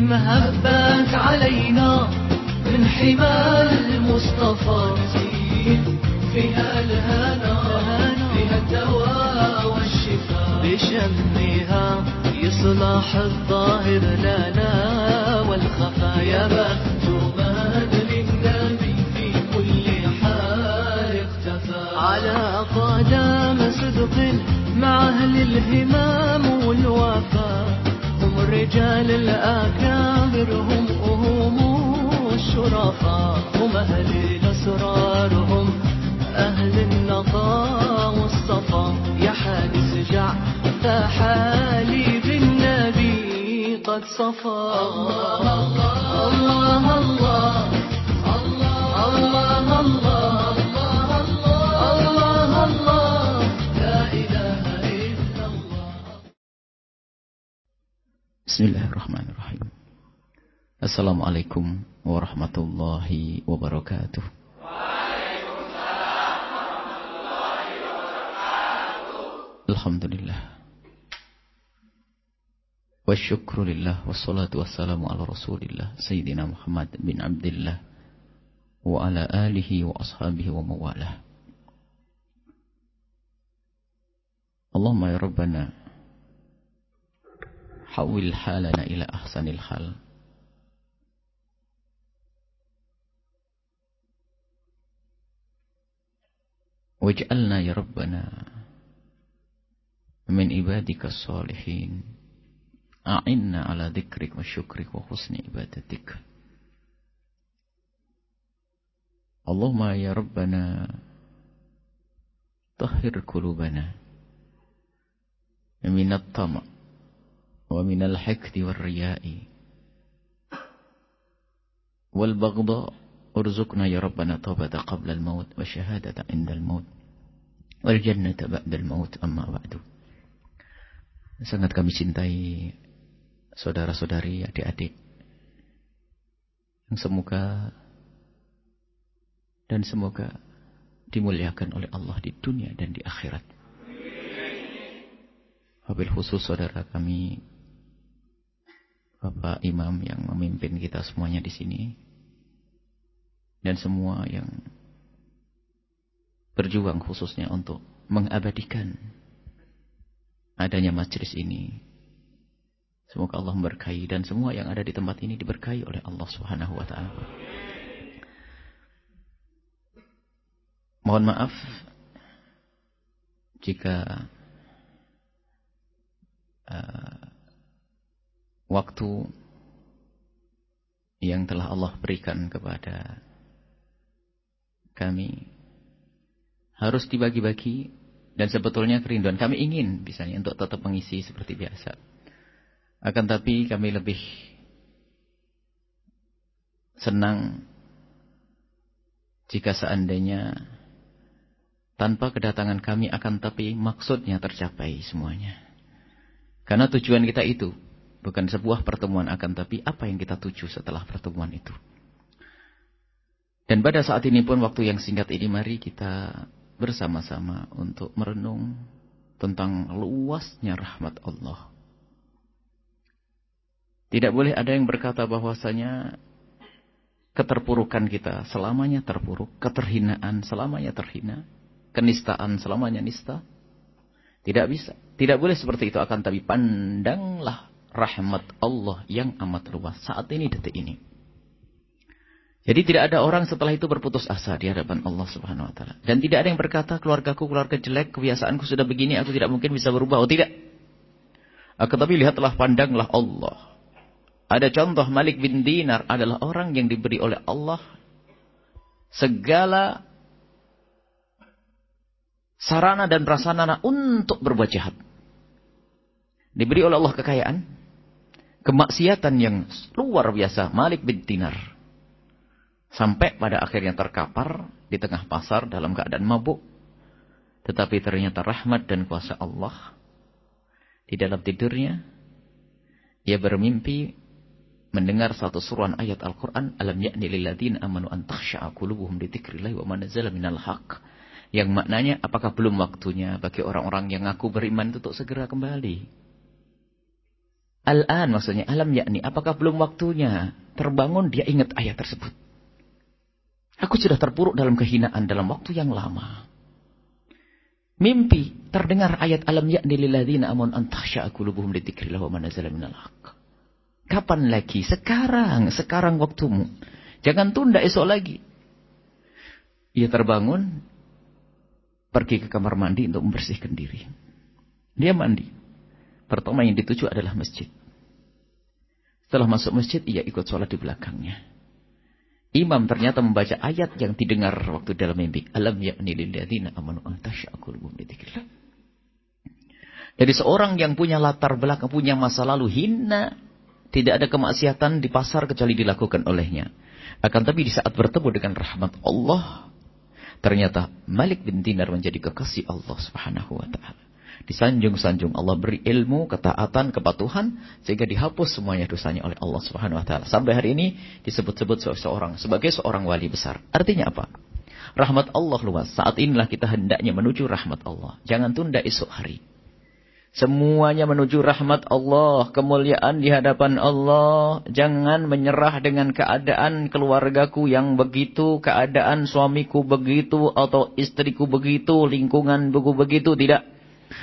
مهبك علي. الحمد لله. والشكر لله والصلاة والسلام على رسول الله سيدنا محمد بن عبد الله وعلى آله وأصحابه وموالاه. اللهم يا ربنا حول حالنا إلى أحسن الحال. واجعلنا يا ربنا من عبادك الصالحين. أعنا على ذكرك وشكرك وحسن عبادتك. اللهم يا ربنا طهر قلوبنا من الطمع ومن الحقد والرياء والبغضاء. ارزقنا يا ربنا توبة قبل الموت وشهادة عند الموت. والجنة بعد الموت أما بعد. Sangat kami cintai saudara-saudari adik-adik. Yang semoga dan semoga dimuliakan oleh Allah di dunia dan di akhirat. Wabil khusus saudara kami Bapak Imam yang memimpin kita semuanya di sini dan semua yang berjuang khususnya untuk mengabadikan adanya majelis ini. Semoga Allah memberkahi dan semua yang ada di tempat ini diberkahi oleh Allah Subhanahu wa taala. Mohon maaf jika uh, waktu yang telah Allah berikan kepada kami harus dibagi-bagi dan sebetulnya kerinduan kami ingin misalnya untuk tetap mengisi seperti biasa. Akan tapi kami lebih senang jika seandainya tanpa kedatangan kami akan tapi maksudnya tercapai semuanya. Karena tujuan kita itu bukan sebuah pertemuan akan tapi apa yang kita tuju setelah pertemuan itu. Dan pada saat ini pun waktu yang singkat ini mari kita bersama-sama untuk merenung tentang luasnya rahmat Allah. Tidak boleh ada yang berkata bahwasanya keterpurukan kita selamanya terpuruk, keterhinaan selamanya terhina, kenistaan selamanya nista. Tidak bisa. Tidak boleh seperti itu akan tapi pandanglah rahmat Allah yang amat luas saat ini detik ini. Jadi tidak ada orang setelah itu berputus asa di hadapan Allah Subhanahu wa taala. Dan tidak ada yang berkata keluargaku keluarga jelek, kebiasaanku sudah begini, aku tidak mungkin bisa berubah. Oh tidak. Akan tapi lihatlah pandanglah Allah. Ada contoh Malik bin Dinar adalah orang yang diberi oleh Allah segala sarana dan prasarana untuk berbuat jahat. Diberi oleh Allah kekayaan, kemaksiatan yang luar biasa. Malik bin Dinar Sampai pada akhirnya terkapar di tengah pasar dalam keadaan mabuk. Tetapi ternyata rahmat dan kuasa Allah. Di dalam tidurnya. Ia bermimpi mendengar satu suruhan ayat Al-Quran. Alam ya'ni lilladin amanu an takhsha'a qulubuhum li dzikrillahi wa ma nazala minal haq. Yang maknanya apakah belum waktunya bagi orang-orang yang ngaku beriman itu untuk segera kembali. Al-an maksudnya alam yakni apakah belum waktunya terbangun dia ingat ayat tersebut. Aku sudah terpuruk dalam kehinaan dalam waktu yang lama. Mimpi terdengar ayat alam yakni lilladzina amun antahsya'a qulubuhum li wa man nazala minal. Kapan lagi? Sekarang, sekarang waktumu. Jangan tunda esok lagi. Ia terbangun, pergi ke kamar mandi untuk membersihkan diri. Dia mandi. Pertama yang dituju adalah masjid. Setelah masuk masjid, ia ikut sholat di belakangnya. Imam ternyata membaca ayat yang didengar waktu dalam mimpi. Alam ya'ni lilladzina amanu antasya'akulubum lidikillah. Jadi seorang yang punya latar belakang, punya masa lalu hina, tidak ada kemaksiatan di pasar kecuali dilakukan olehnya. Akan tapi di saat bertemu dengan rahmat Allah, Ternyata Malik bin Dinar menjadi kekasih Allah subhanahu wa ta'ala. Disanjung-sanjung Allah beri ilmu, ketaatan, kepatuhan. Sehingga dihapus semuanya dosanya oleh Allah subhanahu wa ta'ala. Sampai hari ini disebut-sebut seorang sebagai seorang wali besar. Artinya apa? Rahmat Allah luas. Saat inilah kita hendaknya menuju rahmat Allah. Jangan tunda esok hari. Semuanya menuju rahmat Allah, kemuliaan di hadapan Allah. Jangan menyerah dengan keadaan keluargaku yang begitu, keadaan suamiku begitu, atau istriku begitu, lingkungan begitu. Tidak.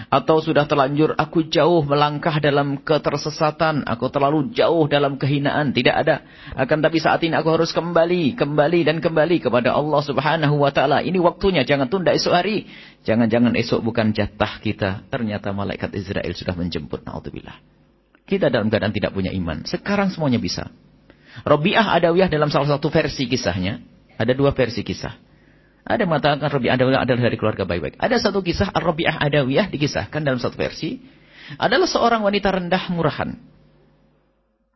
Atau sudah terlanjur aku jauh melangkah dalam ketersesatan. Aku terlalu jauh dalam kehinaan. Tidak ada. Akan tapi saat ini aku harus kembali. Kembali dan kembali kepada Allah subhanahu wa ta'ala. Ini waktunya. Jangan tunda esok hari. Jangan-jangan esok bukan jatah kita. Ternyata malaikat Israel sudah menjemput. Na'udzubillah. Kita dalam keadaan tidak punya iman. Sekarang semuanya bisa. Robiah Adawiyah dalam salah satu versi kisahnya. Ada dua versi kisah. Ada mengatakan Rabi'ah Adawiyah adalah dari keluarga baik-baik. Ada satu kisah Rabi'ah Adawiyah dikisahkan dalam satu versi. Adalah seorang wanita rendah murahan.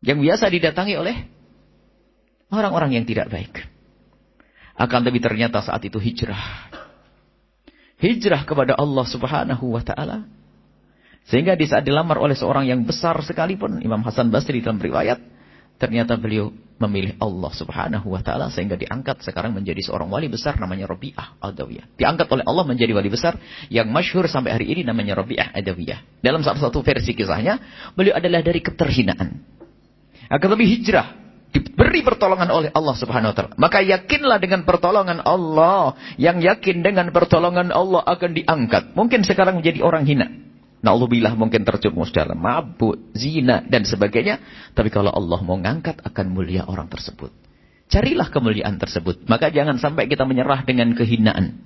Yang biasa didatangi oleh orang-orang yang tidak baik. Akan tapi ternyata saat itu hijrah. Hijrah kepada Allah subhanahu wa ta'ala. Sehingga di saat dilamar oleh seorang yang besar sekalipun. Imam Hasan Basri dalam riwayat. Ternyata beliau memilih Allah subhanahu wa ta'ala sehingga diangkat sekarang menjadi seorang wali besar namanya Rabi'ah Adawiyah. Diangkat oleh Allah menjadi wali besar yang masyhur sampai hari ini namanya Rabi'ah Adawiyah. Dalam salah satu versi kisahnya, beliau adalah dari keterhinaan. Akan lebih hijrah, diberi pertolongan oleh Allah subhanahu wa ta'ala. Maka yakinlah dengan pertolongan Allah. Yang yakin dengan pertolongan Allah akan diangkat. Mungkin sekarang menjadi orang hina. Na'udzubillah mungkin terjumus dalam mabuk, zina, dan sebagainya. Tapi kalau Allah mau ngangkat akan mulia orang tersebut. Carilah kemuliaan tersebut. Maka jangan sampai kita menyerah dengan kehinaan.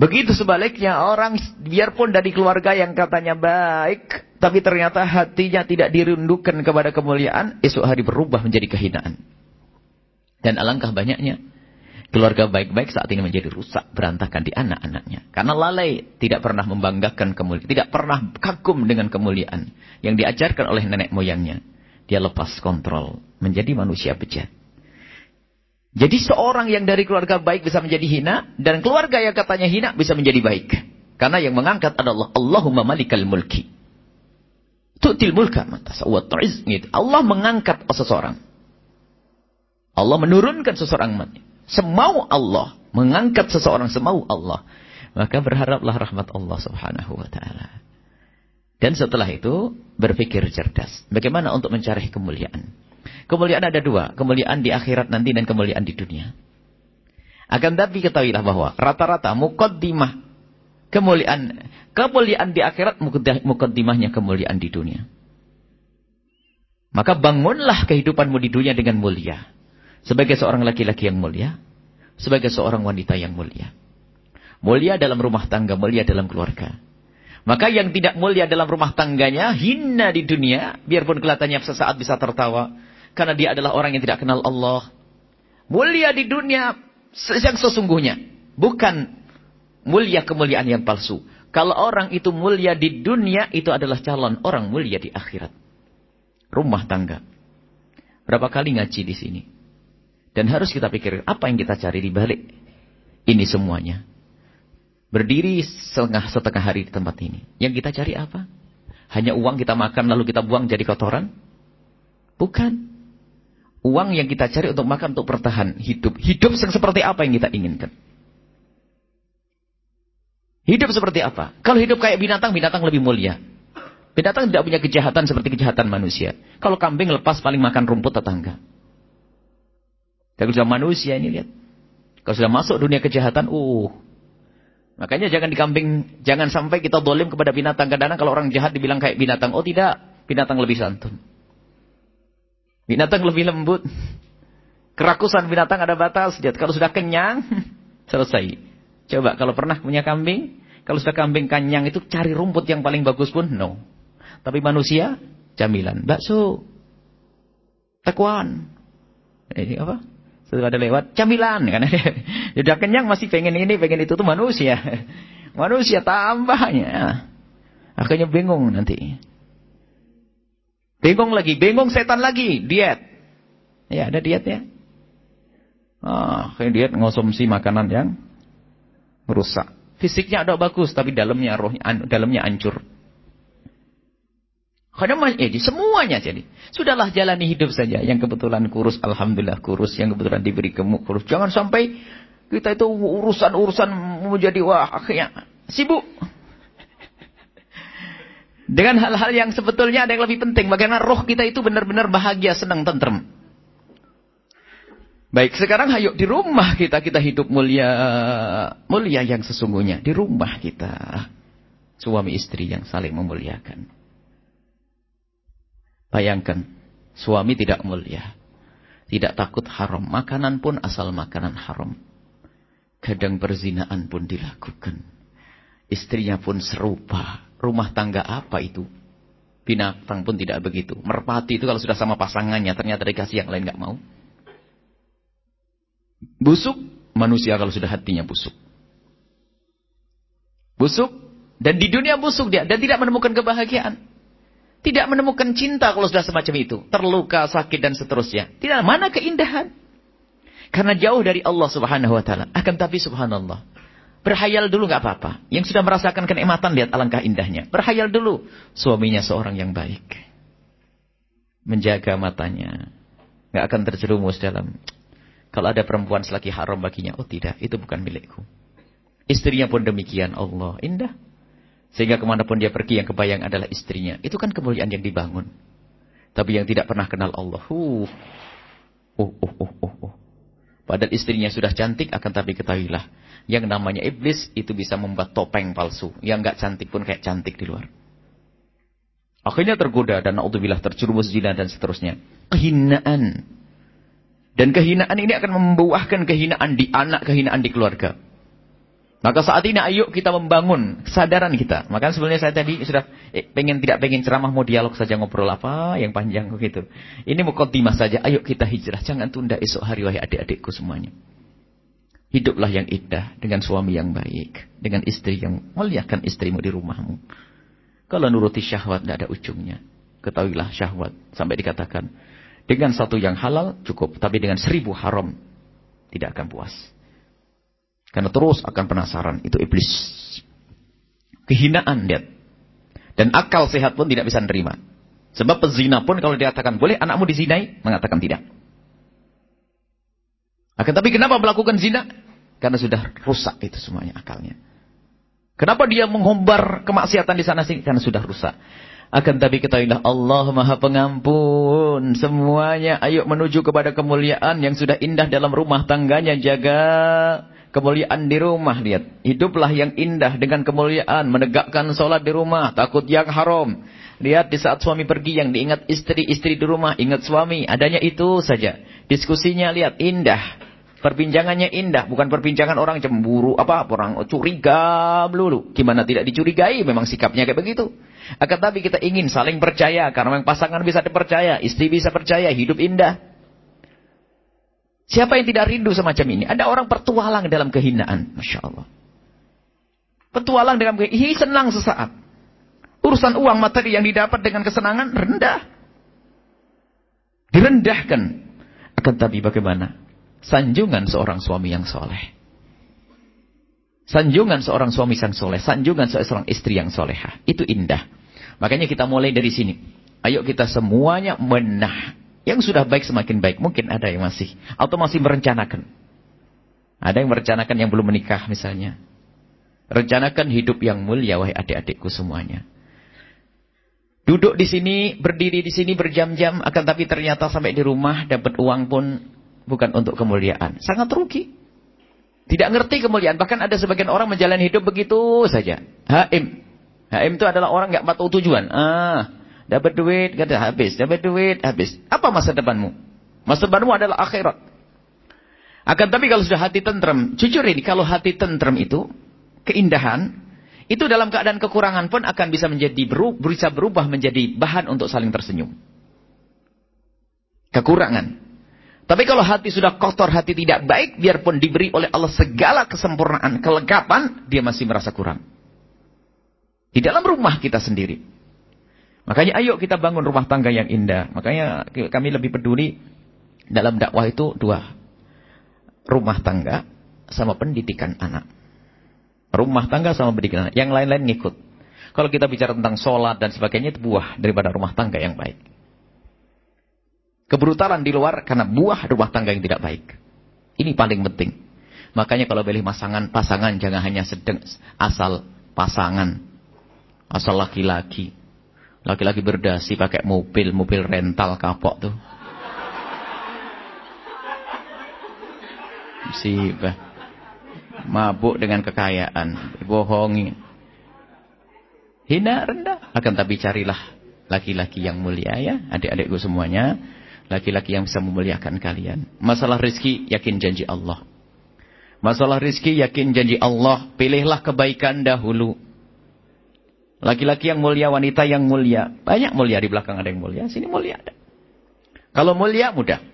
Begitu sebaliknya orang biarpun dari keluarga yang katanya baik. Tapi ternyata hatinya tidak dirindukan kepada kemuliaan. Esok hari berubah menjadi kehinaan. Dan alangkah banyaknya Keluarga baik-baik saat ini menjadi rusak, berantakan di anak-anaknya. Karena lalai tidak pernah membanggakan kemuliaan, tidak pernah kagum dengan kemuliaan yang diajarkan oleh nenek moyangnya. Dia lepas kontrol, menjadi manusia bejat. Jadi seorang yang dari keluarga baik bisa menjadi hina, dan keluarga yang katanya hina bisa menjadi baik. Karena yang mengangkat adalah Allahumma malikal mulki. Tu'til mulka. Gitu. Allah mengangkat seseorang. Allah menurunkan seseorang semau Allah, mengangkat seseorang semau Allah, maka berharaplah rahmat Allah Subhanahu wa taala. Dan setelah itu berpikir cerdas, bagaimana untuk mencari kemuliaan. Kemuliaan ada dua, kemuliaan di akhirat nanti dan kemuliaan di dunia. Akan tapi ketahuilah bahwa rata-rata mukaddimah kemuliaan kemuliaan di akhirat mukaddimahnya kemuliaan di dunia. Maka bangunlah kehidupanmu di dunia dengan mulia. Sebagai seorang laki-laki yang mulia. Sebagai seorang wanita yang mulia. Mulia dalam rumah tangga, mulia dalam keluarga. Maka yang tidak mulia dalam rumah tangganya, hina di dunia, biarpun kelihatannya sesaat bisa tertawa. Karena dia adalah orang yang tidak kenal Allah. Mulia di dunia yang sesungguhnya. Bukan mulia kemuliaan yang palsu. Kalau orang itu mulia di dunia, itu adalah calon orang mulia di akhirat. Rumah tangga. Berapa kali ngaji di sini? Dan harus kita pikir, apa yang kita cari di balik ini semuanya. Berdiri setengah, setengah hari di tempat ini. Yang kita cari apa? Hanya uang kita makan lalu kita buang jadi kotoran? Bukan. Uang yang kita cari untuk makan untuk bertahan hidup. Hidup seperti apa yang kita inginkan. Hidup seperti apa? Kalau hidup kayak binatang, binatang lebih mulia. Binatang tidak punya kejahatan seperti kejahatan manusia. Kalau kambing lepas paling makan rumput tetangga. Tapi sudah manusia ini lihat. Kalau sudah masuk dunia kejahatan, uh. Makanya jangan di kambing, jangan sampai kita dolim kepada binatang. Kadang-kadang kalau orang jahat dibilang kayak binatang. Oh tidak, binatang lebih santun. Binatang lebih lembut. Kerakusan binatang ada batas. Kalau sudah kenyang, selesai. Coba kalau pernah punya kambing, kalau sudah kambing kenyang itu cari rumput yang paling bagus pun no. Tapi manusia camilan, bakso, tekuan. Ini apa? Sudah ada lewat camilan kan. Sudah kenyang masih pengen ini, pengen itu tuh manusia. Manusia tambahnya. Akhirnya bingung nanti. Bingung lagi, bingung setan lagi, diet. Ya, ada diet ya. Ah, kayak diet ngonsumsi makanan yang merusak. Fisiknya ada bagus, tapi dalamnya rohnya dalamnya hancur. Karena jadi semuanya jadi. Sudahlah jalani hidup saja. Yang kebetulan kurus, alhamdulillah kurus. Yang kebetulan diberi gemuk kurus. Jangan sampai kita itu urusan-urusan menjadi wah akhirnya sibuk. Dengan hal-hal yang sebetulnya ada yang lebih penting. Bagaimana roh kita itu benar-benar bahagia, senang, tentrem. Baik, sekarang ayo di rumah kita kita hidup mulia mulia yang sesungguhnya di rumah kita. Suami istri yang saling memuliakan. Bayangkan, suami tidak mulia. Tidak takut haram, makanan pun asal makanan haram. Kadang perzinaan pun dilakukan. Istrinya pun serupa. Rumah tangga apa itu? Binatang pun tidak begitu. Merpati itu kalau sudah sama pasangannya ternyata dikasih yang lain nggak mau. Busuk, manusia kalau sudah hatinya busuk. Busuk, dan di dunia busuk dia, dan tidak menemukan kebahagiaan. Tidak menemukan cinta kalau sudah semacam itu. Terluka, sakit, dan seterusnya. Tidak, mana keindahan? Karena jauh dari Allah subhanahu wa ta'ala. Akan tapi subhanallah. Berhayal dulu nggak apa-apa. Yang sudah merasakan kenikmatan, lihat alangkah indahnya. Berhayal dulu. Suaminya seorang yang baik. Menjaga matanya. nggak akan terjerumus dalam kalau ada perempuan selagi haram baginya, oh tidak, itu bukan milikku. Istrinya pun demikian, Allah, indah. Sehingga ke mana pun dia pergi, yang kebayang adalah istrinya. Itu kan kemuliaan yang dibangun. Tapi yang tidak pernah kenal Allah, uh, uh, uh, uh, uh. Padahal istrinya sudah cantik, akan tapi ketahuilah. Yang namanya iblis, itu bisa membuat topeng palsu. Yang nggak cantik pun kayak cantik di luar. Akhirnya tergoda dan naudzubillah terjerumus zina dan seterusnya. Kehinaan dan kehinaan ini akan membuahkan kehinaan di anak, kehinaan di keluarga. Maka saat ini ayo kita membangun kesadaran kita. Maka sebenarnya saya tadi sudah eh, pengen tidak pengen ceramah mau dialog saja ngobrol apa yang panjang begitu. Ini mukaddimah saja. Ayo kita hijrah. Jangan tunda esok hari wahai adik-adikku semuanya. Hiduplah yang indah dengan suami yang baik, dengan istri yang muliakan istrimu di rumahmu. Kalau nuruti syahwat tidak ada ujungnya. Ketahuilah syahwat sampai dikatakan dengan satu yang halal cukup. Tapi dengan seribu haram tidak akan puas. Karena terus akan penasaran. Itu iblis. Kehinaan lihat. Dan akal sehat pun tidak bisa menerima. Sebab pezina pun kalau dikatakan boleh anakmu dizinai, mengatakan tidak. Akan tapi kenapa melakukan zina? Karena sudah rusak itu semuanya akalnya. Kenapa dia menghombar kemaksiatan di sana sini? Karena sudah rusak. Akan tapi ketahuilah Allah maha pengampun. Semuanya ayo menuju kepada kemuliaan yang sudah indah dalam rumah tangganya. Jaga kemuliaan di rumah. Lihat. Hiduplah yang indah dengan kemuliaan. Menegakkan sholat di rumah. Takut yang haram. Lihat di saat suami pergi yang diingat istri-istri di rumah. Ingat suami. Adanya itu saja. Diskusinya lihat indah. Perbincangannya indah, bukan perbincangan orang cemburu, apa orang curiga melulu. Gimana tidak dicurigai, memang sikapnya kayak begitu. Akan tapi kita ingin saling percaya, karena memang pasangan bisa dipercaya, istri bisa percaya, hidup indah. Siapa yang tidak rindu semacam ini? Ada orang pertualang dalam kehinaan. Masya Allah. Petualang dalam kehinaan. Ini senang sesaat. Urusan uang materi yang didapat dengan kesenangan rendah. Direndahkan. Akan tapi bagaimana? Sanjungan seorang suami yang soleh. Sanjungan seorang suami yang soleh. Sanjungan seorang istri yang solehah. Itu indah. Makanya kita mulai dari sini. Ayo kita semuanya menah. Yang sudah baik semakin baik. Mungkin ada yang masih. Atau masih merencanakan. Ada yang merencanakan yang belum menikah misalnya. Rencanakan hidup yang mulia wahai adik-adikku semuanya. Duduk di sini, berdiri di sini berjam-jam, akan tapi ternyata sampai di rumah dapat uang pun bukan untuk kemuliaan. Sangat rugi. Tidak ngerti kemuliaan. Bahkan ada sebagian orang menjalani hidup begitu saja. Haim. Haim itu adalah orang nggak tahu tujuan. Ah, dapat duit, kata habis. Dapat duit, habis. Apa masa depanmu? Masa depanmu adalah akhirat. Akan tapi kalau sudah hati tentrem, jujur ini, kalau hati tentrem itu, keindahan, itu dalam keadaan kekurangan pun akan bisa menjadi bisa berubah menjadi bahan untuk saling tersenyum. Kekurangan. Tapi kalau hati sudah kotor, hati tidak baik, biarpun diberi oleh Allah segala kesempurnaan, kelegapan, dia masih merasa kurang. Di dalam rumah kita sendiri. Makanya ayo kita bangun rumah tangga yang indah. Makanya kami lebih peduli dalam dakwah itu dua. Rumah tangga sama pendidikan anak. Rumah tangga sama pendidikan. Yang lain-lain ngikut. Kalau kita bicara tentang sholat dan sebagainya, itu buah daripada rumah tangga yang baik. Kebrutalan di luar karena buah rumah tangga yang tidak baik. Ini paling penting. Makanya kalau pilih pasangan, pasangan jangan hanya sedang asal pasangan. Asal laki-laki. Laki-laki berdasi pakai mobil, mobil rental kapok tuh. Musibah mabuk dengan kekayaan, bohongi. Hina rendah, akan tapi carilah laki-laki yang mulia ya, adik-adikku semuanya, laki-laki yang bisa memuliakan kalian. Masalah rizki, yakin janji Allah. Masalah rizki, yakin janji Allah, pilihlah kebaikan dahulu. Laki-laki yang mulia, wanita yang mulia. Banyak mulia di belakang ada yang mulia, sini mulia ada. Kalau mulia, mudah.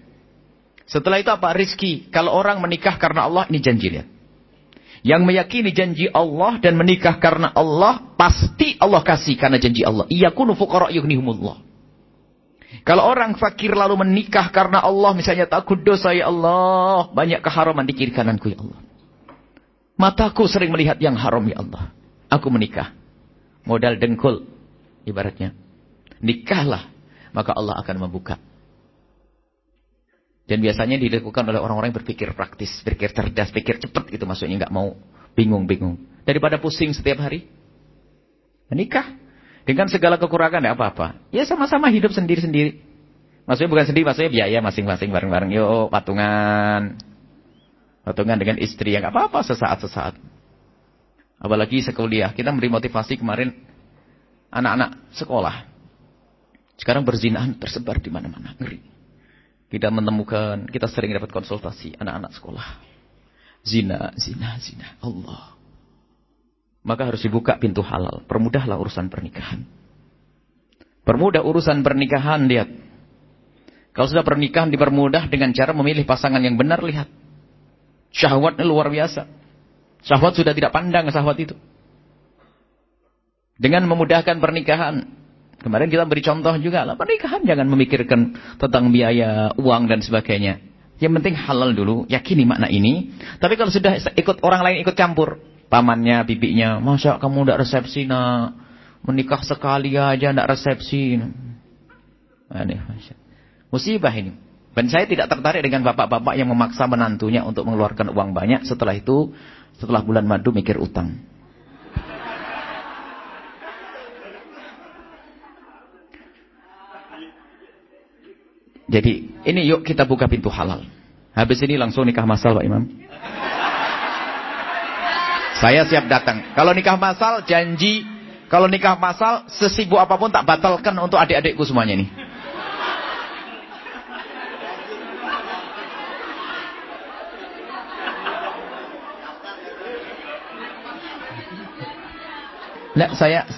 Setelah itu apa? Rizki. Kalau orang menikah karena Allah, ini janji lihat. Yang meyakini janji Allah dan menikah karena Allah, pasti Allah kasih karena janji Allah. Iyakunu fuqara yughnihumullah. Kalau orang fakir lalu menikah karena Allah, misalnya takut dosa ya Allah, banyak keharaman di kiri kananku ya Allah. Mataku sering melihat yang haram ya Allah. Aku menikah. Modal dengkul ibaratnya. Nikahlah, maka Allah akan membuka dan biasanya dilakukan oleh orang-orang yang berpikir praktis, berpikir cerdas, berpikir cepat itu maksudnya nggak mau bingung-bingung. Daripada pusing setiap hari. Menikah dengan segala kekurangan ya apa-apa. Ya sama-sama hidup sendiri-sendiri. Maksudnya bukan sendiri, maksudnya biaya masing-masing bareng-bareng. Yuk patungan. Patungan dengan istri yang apa-apa sesaat-sesaat. Apalagi sekuliah. Kita beri motivasi kemarin anak-anak sekolah. Sekarang berzinahan tersebar di mana-mana. Ngeri. Kita menemukan, kita sering dapat konsultasi anak-anak sekolah. Zina, zina, zina. Allah. Maka harus dibuka pintu halal. Permudahlah urusan pernikahan. Permudah urusan pernikahan, lihat. Kalau sudah pernikahan dipermudah dengan cara memilih pasangan yang benar, lihat. Syahwatnya luar biasa. Syahwat sudah tidak pandang syahwat itu. Dengan memudahkan pernikahan, Kemarin kita beri contoh juga lah, pernikahan jangan memikirkan tentang biaya, uang dan sebagainya. Yang penting halal dulu, yakini makna ini. Tapi kalau sudah ikut orang lain ikut campur, pamannya, bibinya, masa kamu tidak resepsi nak, menikah sekali aja tidak resepsi. Aneh, musibah ini. Dan saya tidak tertarik dengan bapak-bapak yang memaksa menantunya untuk mengeluarkan uang banyak. Setelah itu, setelah bulan madu mikir utang. Jadi ini yuk kita buka pintu halal. Habis ini langsung nikah masal Pak Imam. Saya siap datang. Kalau nikah masal janji. Kalau nikah masal sesibuk apa pun tak batalkan untuk adik-adikku semuanya nih. Nah, saya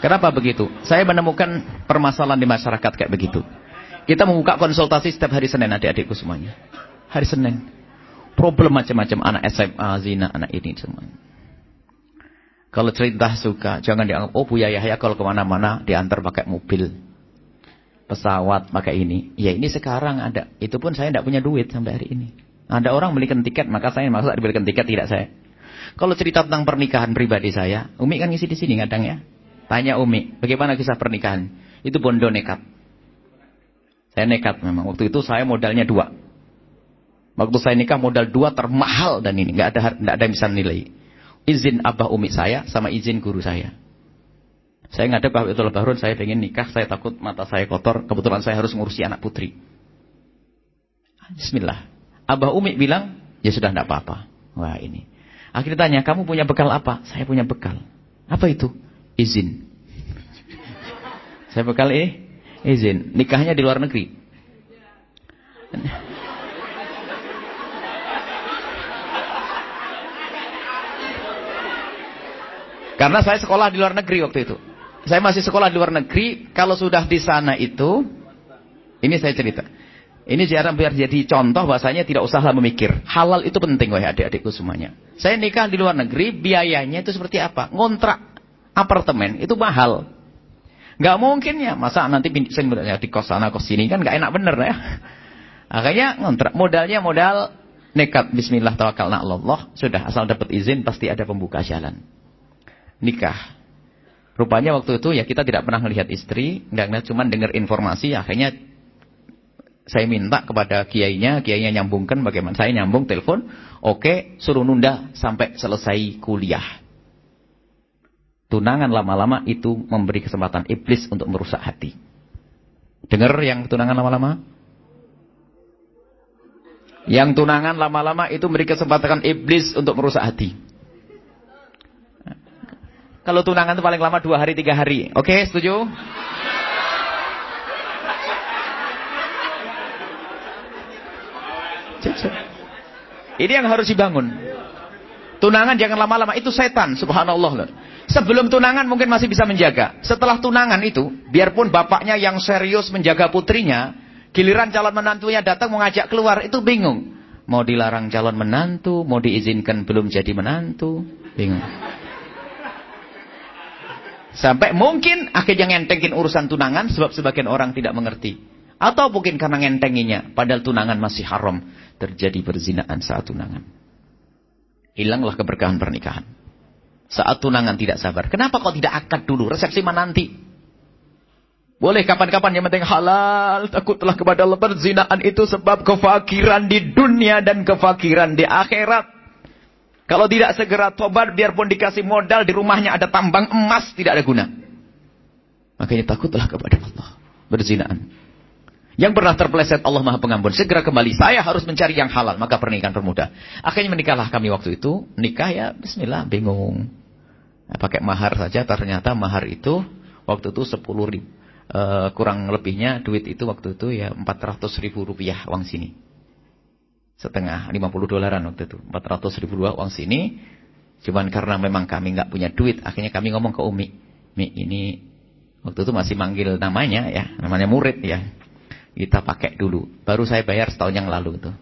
Kenapa begitu? Saya menemukan permasalahan di masyarakat kayak begitu. Kita membuka konsultasi setiap hari Senin adik-adikku semuanya. Hari Senin. Problem macam-macam anak SMA, zina, anak ini semua. Kalau cerita suka, jangan dianggap, oh Buya Yahya kalau ke mana-mana diantar pakai mobil. Pesawat pakai ini. Ya ini sekarang ada. Itu pun saya tidak punya duit sampai hari ini. Ada orang belikan tiket, maka saya maksud dibelikan tiket, tidak saya. Kalau cerita tentang pernikahan pribadi saya, Umi kan ngisi di sini kadang ya. Tanya Umi, bagaimana kisah pernikahan? Itu bondo nekat. Saya nekat memang. Waktu itu saya modalnya dua. Waktu saya nikah modal dua termahal dan ini nggak ada nggak ada yang bisa nilai. Izin abah umi saya sama izin guru saya. Saya ngadep Pak Betul Bahrun, saya pengen nikah, saya takut mata saya kotor, kebetulan saya harus ngurusi anak putri. Bismillah. Abah Umi bilang, ya sudah tidak apa-apa. Wah ini. Akhirnya tanya, kamu punya bekal apa? Saya punya bekal. Apa itu? Izin. saya bekal eh, izin. Nikahnya di luar negeri. Karena saya sekolah di luar negeri waktu itu. Saya masih sekolah di luar negeri. Kalau sudah di sana itu, ini saya cerita. Ini jarang biar jadi contoh bahasanya tidak usahlah memikir. Halal itu penting wahai adik-adikku semuanya. Saya nikah di luar negeri, biayanya itu seperti apa? Ngontrak apartemen itu mahal. Gak mungkin ya, masa nanti di kos sana kos sini kan gak enak bener ya. Akhirnya ngontrak modalnya modal nekat bismillah tawakal Allah. Sudah asal dapat izin pasti ada pembuka jalan. Nikah. Rupanya waktu itu ya kita tidak pernah melihat istri, enggak cuma dengar informasi, akhirnya saya minta kepada kiainya, kiainya nyambungkan bagaimana saya nyambung telepon, oke, suruh nunda sampai selesai kuliah. Tunangan lama-lama itu memberi kesempatan iblis untuk merusak hati. Dengar yang tunangan lama-lama? Yang tunangan lama-lama itu memberi kesempatan iblis untuk merusak hati. Kalau tunangan itu paling lama dua hari, tiga hari. Oke, okay, setuju? Ini yang harus dibangun. Tunangan jangan lama-lama. Itu setan, subhanallah. Sebelum tunangan mungkin masih bisa menjaga. Setelah tunangan itu, biarpun bapaknya yang serius menjaga putrinya, giliran calon menantunya datang mengajak keluar, itu bingung. Mau dilarang calon menantu, mau diizinkan belum jadi menantu, bingung. Sampai mungkin akhirnya ngentengin urusan tunangan sebab sebagian orang tidak mengerti. Atau mungkin karena ngentenginya, padahal tunangan masih haram. Terjadi perzinaan saat tunangan. Hilanglah keberkahan pernikahan. Saat tunangan tidak sabar. Kenapa kok tidak akad dulu? Resepsi mana nanti? Boleh kapan-kapan yang penting halal. Takutlah kepada Allah. Perzinaan itu sebab kefakiran di dunia dan kefakiran di akhirat. Kalau tidak segera tobat, biarpun dikasih modal, di rumahnya ada tambang emas, tidak ada guna. Makanya takutlah kepada Allah. Berzinaan. Yang pernah terpeleset Allah Maha Pengampun. Segera kembali. Saya harus mencari yang halal. Maka pernikahan permudah. Akhirnya menikahlah kami waktu itu. Nikah ya bismillah. Bingung. Nah, pakai mahar saja. Ternyata mahar itu waktu itu 10 ribu. Uh, kurang lebihnya duit itu waktu itu ya 400 ribu rupiah uang sini setengah 50 dolaran waktu itu 400 ribu dua uang sini cuman karena memang kami nggak punya duit akhirnya kami ngomong ke Umi Mi ini waktu itu masih manggil namanya ya namanya murid ya kita pakai dulu baru saya bayar setahun yang lalu itu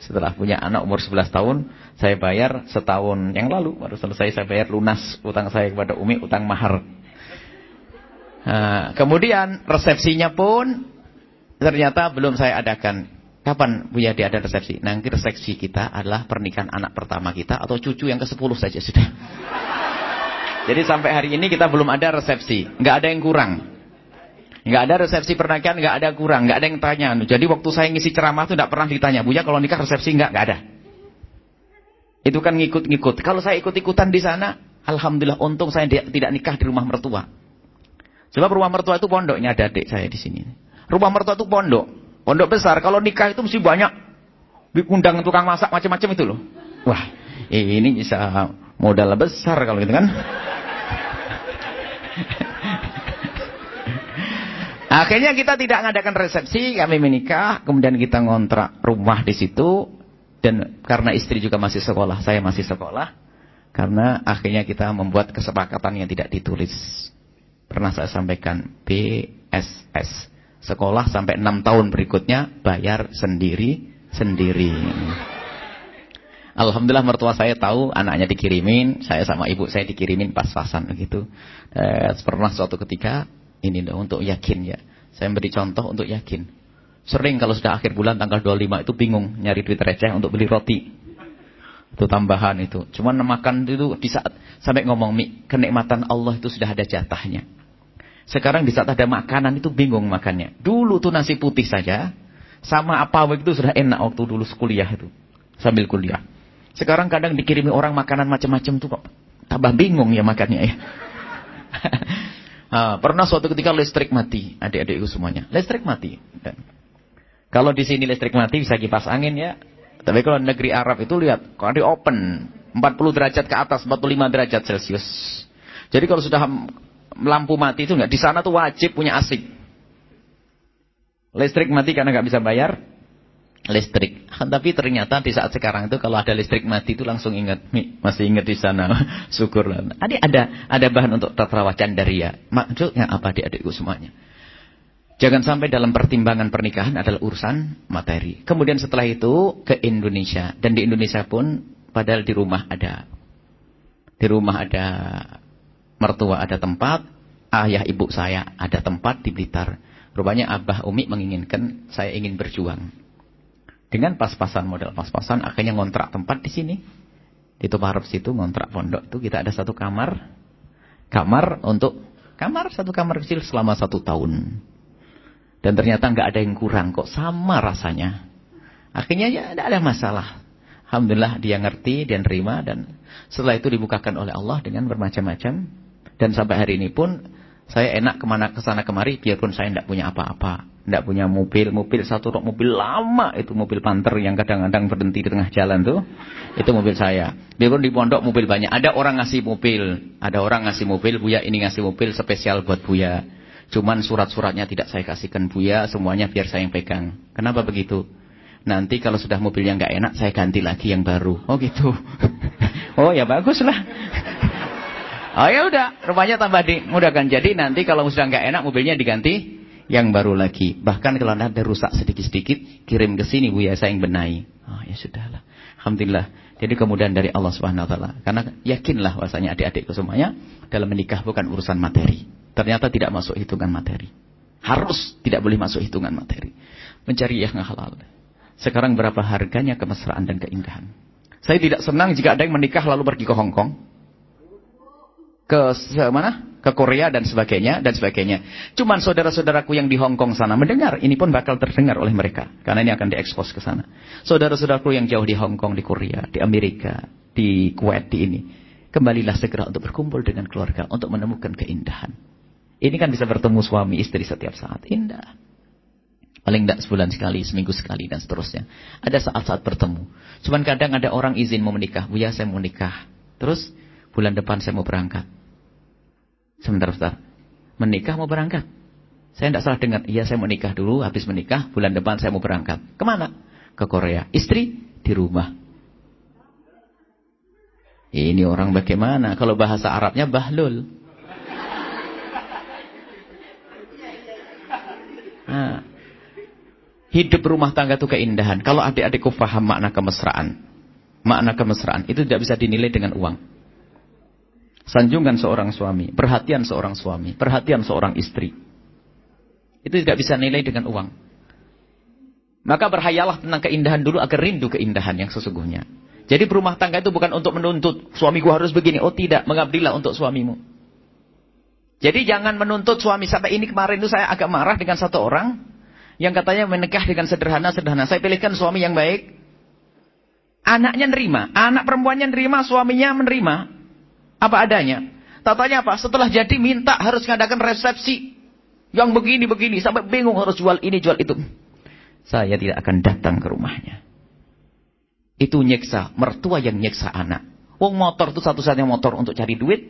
setelah punya anak umur 11 tahun saya bayar setahun yang lalu baru selesai saya bayar lunas utang saya kepada Umi utang mahar nah, kemudian resepsinya pun ternyata belum saya adakan Kapan Buya ada resepsi? Nanti resepsi kita adalah pernikahan anak pertama kita atau cucu yang ke-10 saja sudah. Jadi sampai hari ini kita belum ada resepsi, nggak ada yang kurang. Nggak ada resepsi pernikahan, nggak ada kurang, nggak ada yang tanya. Jadi waktu saya ngisi ceramah itu nggak pernah ditanya, Buya kalau nikah resepsi nggak? Nggak ada. Itu kan ngikut-ngikut. Kalau saya ikut-ikutan di sana, alhamdulillah untung saya tidak nikah di rumah mertua. Sebab rumah mertua itu pondoknya ada adik saya di sini. Rumah mertua itu pondok. Pondok besar, kalau nikah itu mesti banyak. Undang tukang masak macam-macam itu loh. Wah, ini bisa modal besar kalau gitu kan. Akhirnya kita tidak mengadakan resepsi, kami menikah, kemudian kita ngontrak rumah di situ. Dan karena istri juga masih sekolah, saya masih sekolah. Karena akhirnya kita membuat kesepakatan yang tidak ditulis. Pernah saya sampaikan BSS. Sekolah sampai enam tahun berikutnya bayar sendiri-sendiri. Alhamdulillah mertua saya tahu anaknya dikirimin, saya sama ibu saya dikirimin pas-pasan begitu. Eh, pernah suatu ketika ini untuk yakin ya. Saya beri contoh untuk yakin. Sering kalau sudah akhir bulan tanggal 25 itu bingung nyari duit receh untuk beli roti. Itu tambahan itu. Cuman makan itu di saat sampai ngomong mi kenikmatan Allah itu sudah ada jatahnya. Sekarang di saat ada makanan itu bingung makannya. Dulu tuh nasi putih saja. Sama apa itu sudah enak waktu dulu kuliah itu. Sambil kuliah. Sekarang kadang dikirimi orang makanan macam-macam tuh kok. tambah bingung ya makannya ya. Ah, pernah suatu ketika listrik mati, adik-adikku semuanya. Listrik mati. Dan kalau di sini listrik mati bisa kipas angin ya. Tapi kalau negeri Arab itu lihat, kalau di open 40 derajat ke atas, 45 derajat Celcius. Jadi kalau sudah lampu mati itu enggak di sana tuh wajib punya asik. Listrik mati karena nggak bisa bayar, listrik. Tapi ternyata di saat sekarang itu kalau ada listrik mati itu langsung ingat, masih ingat di sana. Syukurlah. Ada ada ada bahan untuk tatrawa candaria. Maksudnya apa di adikku semuanya? Jangan sampai dalam pertimbangan pernikahan adalah urusan materi. Kemudian setelah itu ke Indonesia dan di Indonesia pun padahal di rumah ada di rumah ada mertua ada tempat, ayah ibu saya ada tempat di Blitar. Rupanya Abah Umi menginginkan saya ingin berjuang. Dengan pas-pasan model pas-pasan akhirnya ngontrak tempat di sini. Di Tuparep situ ngontrak pondok itu kita ada satu kamar. Kamar untuk kamar satu kamar kecil selama satu tahun. Dan ternyata nggak ada yang kurang kok sama rasanya. Akhirnya ya tidak ada masalah. Alhamdulillah dia ngerti, dia nerima dan setelah itu dibukakan oleh Allah dengan bermacam-macam. Dan sampai hari ini pun saya enak ke mana ke sana kemari biarpun saya tidak punya apa-apa. Tidak punya mobil, mobil satu rok mobil lama itu mobil panter yang kadang-kadang berhenti di tengah jalan tuh. Itu mobil saya. Biarpun di pondok mobil banyak. Ada orang ngasih mobil, ada orang ngasih mobil, Buya ini ngasih mobil spesial buat Buya. Cuman surat-suratnya tidak saya kasihkan Buya, semuanya biar saya yang pegang. Kenapa begitu? Nanti kalau sudah mobilnya nggak enak, saya ganti lagi yang baru. Oh gitu. oh ya bagus lah. Oh ya udah, rupanya tambah dimudahkan. Jadi nanti kalau sudah nggak enak mobilnya diganti yang baru lagi. Bahkan kalau ada rusak sedikit-sedikit, kirim ke sini Bu ya, saya yang benahi. Oh ya sudahlah. Alhamdulillah. Jadi kemudian dari Allah Subhanahu wa taala. Karena yakinlah bahwasanya adik-adikku semuanya dalam menikah bukan urusan materi. Ternyata tidak masuk hitungan materi. Harus tidak boleh masuk hitungan materi. Mencari yang halal. Sekarang berapa harganya kemesraan dan keindahan? Saya tidak senang jika ada yang menikah lalu pergi ke Hong Kong ke mana? Ke Korea dan sebagainya dan sebagainya. Cuman saudara-saudaraku yang di Hong Kong sana mendengar, ini pun bakal terdengar oleh mereka karena ini akan diekspos ke sana. Saudara-saudaraku yang jauh di Hong Kong, di Korea, di Amerika, di Kuwait, di ini, kembalilah segera untuk berkumpul dengan keluarga untuk menemukan keindahan. Ini kan bisa bertemu suami istri setiap saat, indah. Paling tidak sebulan sekali, seminggu sekali, dan seterusnya. Ada saat-saat bertemu. Cuman kadang ada orang izin mau menikah. Buya saya mau menikah. Terus bulan depan saya mau berangkat. Sebentar, sebentar. Menikah mau berangkat. Saya tidak salah dengar. Iya, saya mau nikah dulu. Habis menikah, bulan depan saya mau berangkat. Ke mana? Ke Korea. Istri di rumah. Ini orang bagaimana? Kalau bahasa Arabnya bahlul. Nah, hidup rumah tangga itu keindahan. Kalau adik-adikku paham makna kemesraan. Makna kemesraan itu tidak bisa dinilai dengan uang. Sanjungan seorang suami, perhatian seorang suami, perhatian seorang istri. Itu tidak bisa nilai dengan uang. Maka berhayalah tentang keindahan dulu agar rindu keindahan yang sesungguhnya. Jadi berumah tangga itu bukan untuk menuntut suamiku harus begini. Oh tidak, mengabdilah untuk suamimu. Jadi jangan menuntut suami. Sampai ini kemarin itu saya agak marah dengan satu orang. Yang katanya menikah dengan sederhana-sederhana. Saya pilihkan suami yang baik. Anaknya nerima. Anak perempuannya nerima, suaminya menerima. Apa adanya. Tatanya apa? Setelah jadi minta harus mengadakan resepsi. Yang begini-begini. Sampai bingung harus jual ini, jual itu. Saya tidak akan datang ke rumahnya. Itu nyeksa. Mertua yang nyeksa anak. Wong motor itu satu-satunya motor untuk cari duit.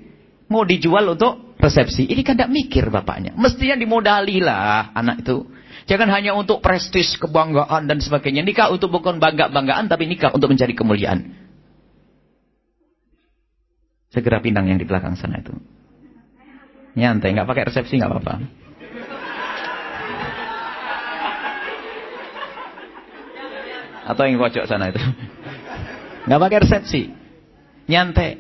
Mau dijual untuk resepsi. Ini kan tidak mikir bapaknya. Mestinya dimodali lah anak itu. Jangan hanya untuk prestis, kebanggaan dan sebagainya. Nikah untuk bukan bangga-banggaan. Tapi nikah untuk mencari kemuliaan. Segera pinang yang di belakang sana itu. Nyantai, nggak pakai resepsi nggak apa-apa. Atau yang pojok sana itu. Nggak pakai resepsi. Nyantai.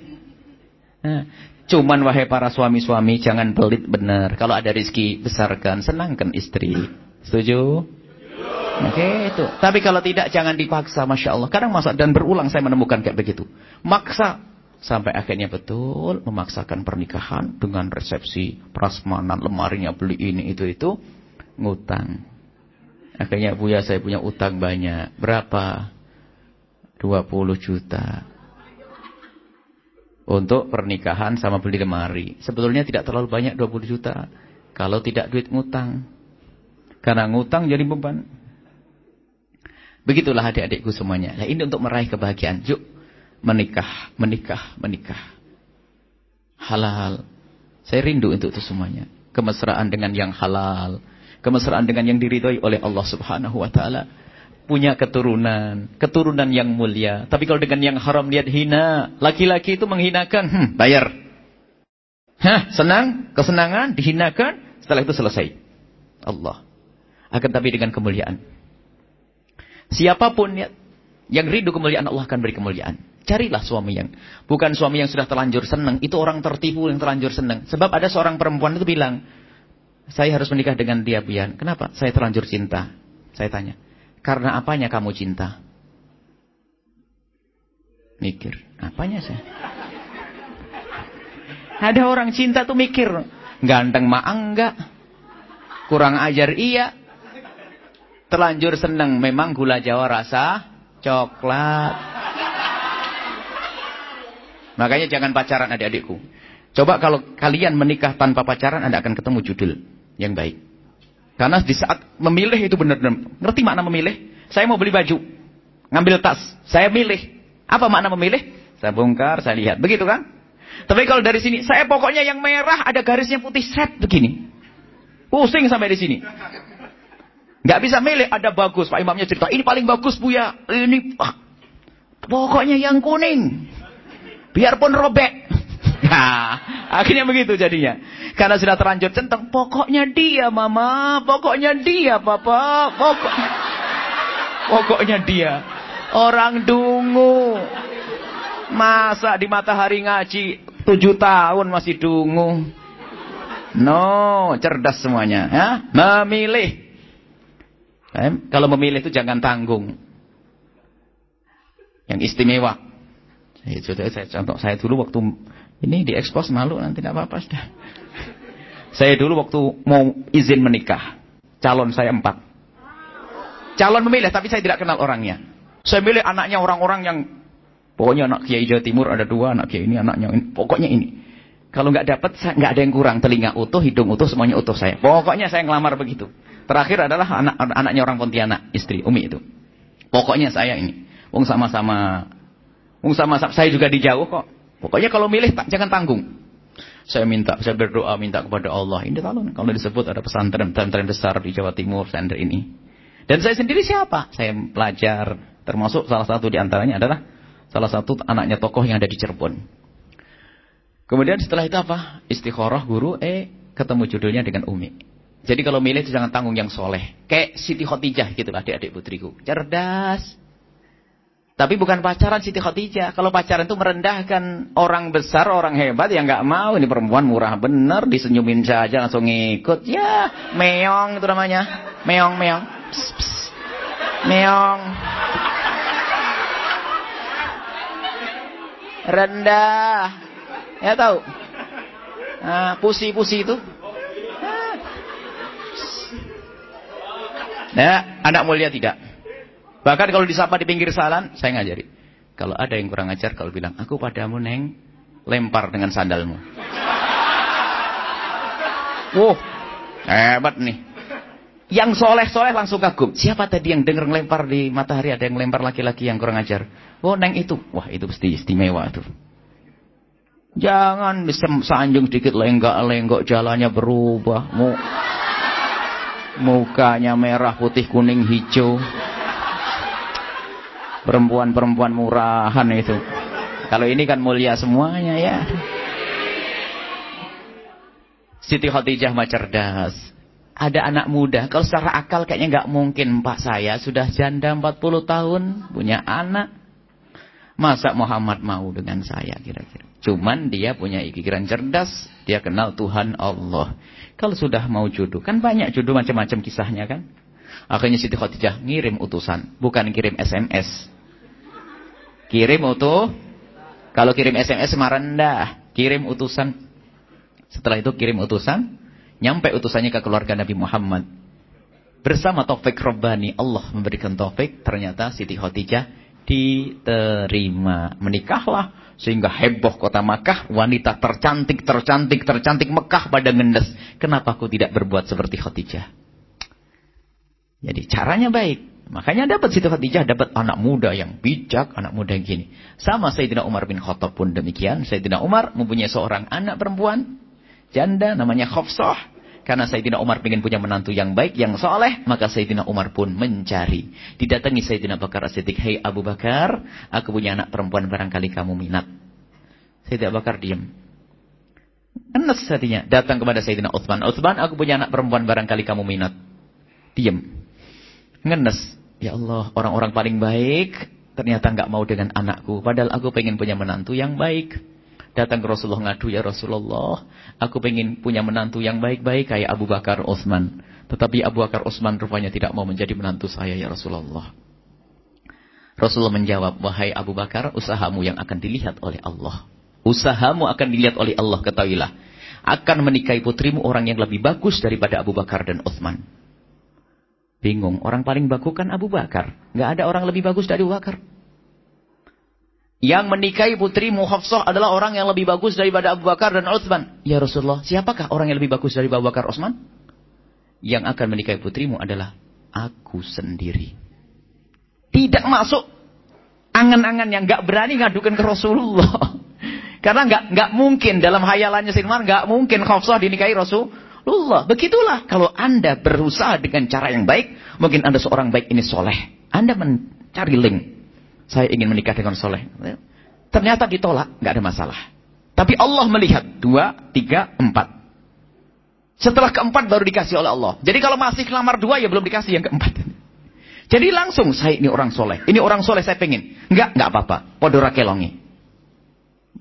Cuman wahai para suami-suami jangan pelit benar. Kalau ada rizki besarkan, senangkan istri. Setuju? Oke okay, itu. Tapi kalau tidak jangan dipaksa, masya Allah. Kadang masa dan berulang saya menemukan kayak begitu. Maksa Sampai akhirnya betul memaksakan pernikahan dengan resepsi, prasmanan, lemarinya beli ini, itu, itu. Ngutang. Akhirnya Buya saya punya utang banyak. Berapa? 20 juta. untuk pernikahan sama beli lemari. Sebetulnya tidak terlalu banyak 20 juta. Kalau tidak duit ngutang. Karena ngutang jadi beban. Begitulah adik-adikku semuanya. Nah, ini untuk meraih kebahagiaan. Yuk menikah, menikah, menikah. Halal. Saya rindu untuk itu semuanya. Kemesraan dengan yang halal. Kemesraan dengan yang diridhoi oleh Allah Subhanahu wa taala punya keturunan, keturunan yang mulia. Tapi kalau dengan yang haram lihat hina, laki-laki itu menghinakan, hmm, bayar. Hah, senang, kesenangan, dihinakan, setelah itu selesai. Allah. Akan tapi dengan kemuliaan. Siapa pun ya, yang rindu kemuliaan Allah akan beri kemuliaan. Carilah suami yang bukan suami yang sudah terlanjur senang, itu orang tertipu yang terlanjur senang. Sebab ada seorang perempuan itu bilang, saya harus menikah dengan dia Bian. Kenapa? Saya terlanjur cinta. Saya tanya, karena apanya kamu cinta? Mikir. Apanya saya? Ada orang cinta tuh mikir. Ganteng mah enggak. Kurang ajar iya. Terlanjur seneng. Memang gula jawa rasa coklat. Makanya jangan pacaran adik-adikku. Coba kalau kalian menikah tanpa pacaran, Anda akan ketemu judul yang baik. Karena di saat memilih itu benar-benar. Ngerti makna memilih? Saya mau beli baju. Ngambil tas. Saya milih. Apa makna memilih? Saya bongkar, saya lihat. Begitu kan? Tapi kalau dari sini, saya pokoknya yang merah ada garisnya putih set begini. Pusing sampai di sini. Nggak bisa milih, ada bagus. Pak Imamnya cerita, ini paling bagus Bu ya. Ini, pokoknya yang kuning. Biarpun robek. Nah, akhirnya begitu jadinya. Karena sudah terlanjur centang. Pokoknya dia mama. Pokoknya dia papa. Pokok... Pokoknya dia. Orang dungu. Masa di matahari ngaji. Tujuh tahun masih dungu. No, cerdas semuanya. Ya? Memilih. Eh, kalau memilih itu jangan tanggung. Yang istimewa. Saya, saya contoh saya dulu waktu ini diekspos malu nanti tidak apa-apa sudah. Saya dulu waktu mau izin menikah, calon saya empat. Calon memilih, tapi saya tidak kenal orangnya. Saya milih anaknya orang-orang yang, pokoknya anak Kiai Jawa Timur ada dua, anak Kiai ini anaknya ini, pokoknya ini. Kalau nggak dapat, nggak ada yang kurang. Telinga utuh, hidung utuh, semuanya utuh saya. Pokoknya saya ngelamar begitu. Terakhir adalah anak anaknya orang Pontianak, istri Umi itu. Pokoknya saya ini. Wong sama-sama, wong sama-sama. Saya juga dijauh kok. Pokoknya kalau milih tak jangan tanggung. Saya minta, saya berdoa minta kepada Allah. Ini talon. Kalau disebut ada pesantren pesantren besar di Jawa Timur, pesantren ini. Dan saya sendiri siapa? Saya pelajar. Termasuk salah satu di antaranya adalah salah satu anaknya tokoh yang ada di Cirebon. Kemudian setelah itu apa? Istikharah guru, eh ketemu judulnya dengan Umi. Jadi kalau milih jangan tanggung yang soleh. Kayak Siti Khotijah gitu adik-adik putriku. Cerdas, tapi bukan pacaran Siti Khadijah. Kalau pacaran itu merendahkan orang besar, orang hebat yang nggak mau. Ini perempuan murah bener, disenyumin saja langsung ngikut. Ya, meong itu namanya. Meong, meong. Pss, pss. Meong. Rendah. Ya tahu. Nah, pusi-pusi itu. Nah, anak mulia tidak. Bahkan kalau disapa di pinggir salan, saya ngajari. Kalau ada yang kurang ajar, kalau bilang, aku padamu neng, lempar dengan sandalmu. Wow, hebat nih. Yang soleh-soleh langsung kagum. Siapa tadi yang denger lempar di matahari, ada yang lempar laki-laki yang kurang ajar. Oh, neng itu. Wah, itu pasti istimewa tuh. Jangan sanjung sedikit lenggak-lenggok jalannya berubah. Mukanya merah, putih, kuning, hijau. Perempuan-perempuan murahan itu. Kalau ini kan mulia semuanya ya. Siti Khadijah mah cerdas. Ada anak muda, kalau secara akal kayaknya nggak mungkin Pak saya sudah janda 40 tahun, punya anak. Masa Muhammad mau dengan saya kira-kira. Cuman dia punya pikiran cerdas, dia kenal Tuhan Allah. Kalau sudah mau jodoh, kan banyak jodoh macam-macam kisahnya kan. Akhirnya Siti Khadijah ngirim utusan, bukan kirim SMS. Kirim utuh. Kalau kirim SMS merendah, kirim utusan. Setelah itu kirim utusan, nyampe utusannya ke keluarga Nabi Muhammad. Bersama taufik Rabbani, Allah memberikan taufik, ternyata Siti Khadijah diterima. Menikahlah sehingga heboh kota Makkah, wanita tercantik, tercantik, tercantik Mekah pada ngendes. Kenapa aku tidak berbuat seperti Khadijah? Jadi caranya baik. Makanya dapat Siti Khadijah, dapat anak muda yang bijak, anak muda yang gini. Sama Sayyidina Umar bin Khattab pun demikian. Sayyidina Umar mempunyai seorang anak perempuan, janda namanya Khafsah. Karena Sayyidina Umar ingin punya menantu yang baik, yang soleh, maka Sayyidina Umar pun mencari. Didatangi Sayyidina Bakar As-Siddiq, Hei Abu Bakar, aku punya anak perempuan barangkali kamu minat. Sayyidina Bakar diam. Enes hatinya. Datang kepada Sayyidina Uthman. Uthman, aku punya anak perempuan barangkali kamu minat. Diam. Ngenes. Ya Allah, orang-orang paling baik ternyata nggak mau dengan anakku. Padahal aku pengen punya menantu yang baik. Datang ke Rasulullah ngadu, ya Rasulullah, aku pengen punya menantu yang baik-baik kayak Abu Bakar Utsman. Tetapi Abu Bakar Utsman rupanya tidak mau menjadi menantu saya, ya Rasulullah. Rasulullah menjawab, wahai Abu Bakar, usahamu yang akan dilihat oleh Allah. Usahamu akan dilihat oleh Allah, ketahuilah. Akan menikahi putrimu orang yang lebih bagus daripada Abu Bakar dan Utsman. Bingung. Orang paling bagus kan Abu Bakar. Nggak ada orang lebih bagus dari Abu Bakar. Yang menikahi putri Muhafsah adalah orang yang lebih bagus daripada Abu Bakar dan Uthman. Ya Rasulullah, siapakah orang yang lebih bagus dari Abu Bakar Utsman? Yang akan menikahi putrimu adalah aku sendiri. Tidak masuk angan-angan yang nggak berani ngadukan ke Rasulullah. Karena nggak nggak mungkin dalam hayalannya Sinmar nggak mungkin Hafsah dinikahi Rasul Allah. Begitulah kalau Anda berusaha dengan cara yang baik, mungkin Anda seorang baik ini soleh. Anda mencari link. Saya ingin menikah dengan soleh. Ternyata ditolak, nggak ada masalah. Tapi Allah melihat dua, tiga, empat. Setelah keempat baru dikasih oleh Allah. Jadi kalau masih kelamar dua ya belum dikasih yang keempat. Jadi langsung saya ini orang soleh. Ini orang soleh saya pengen. Enggak, enggak apa-apa. Podora kelongi.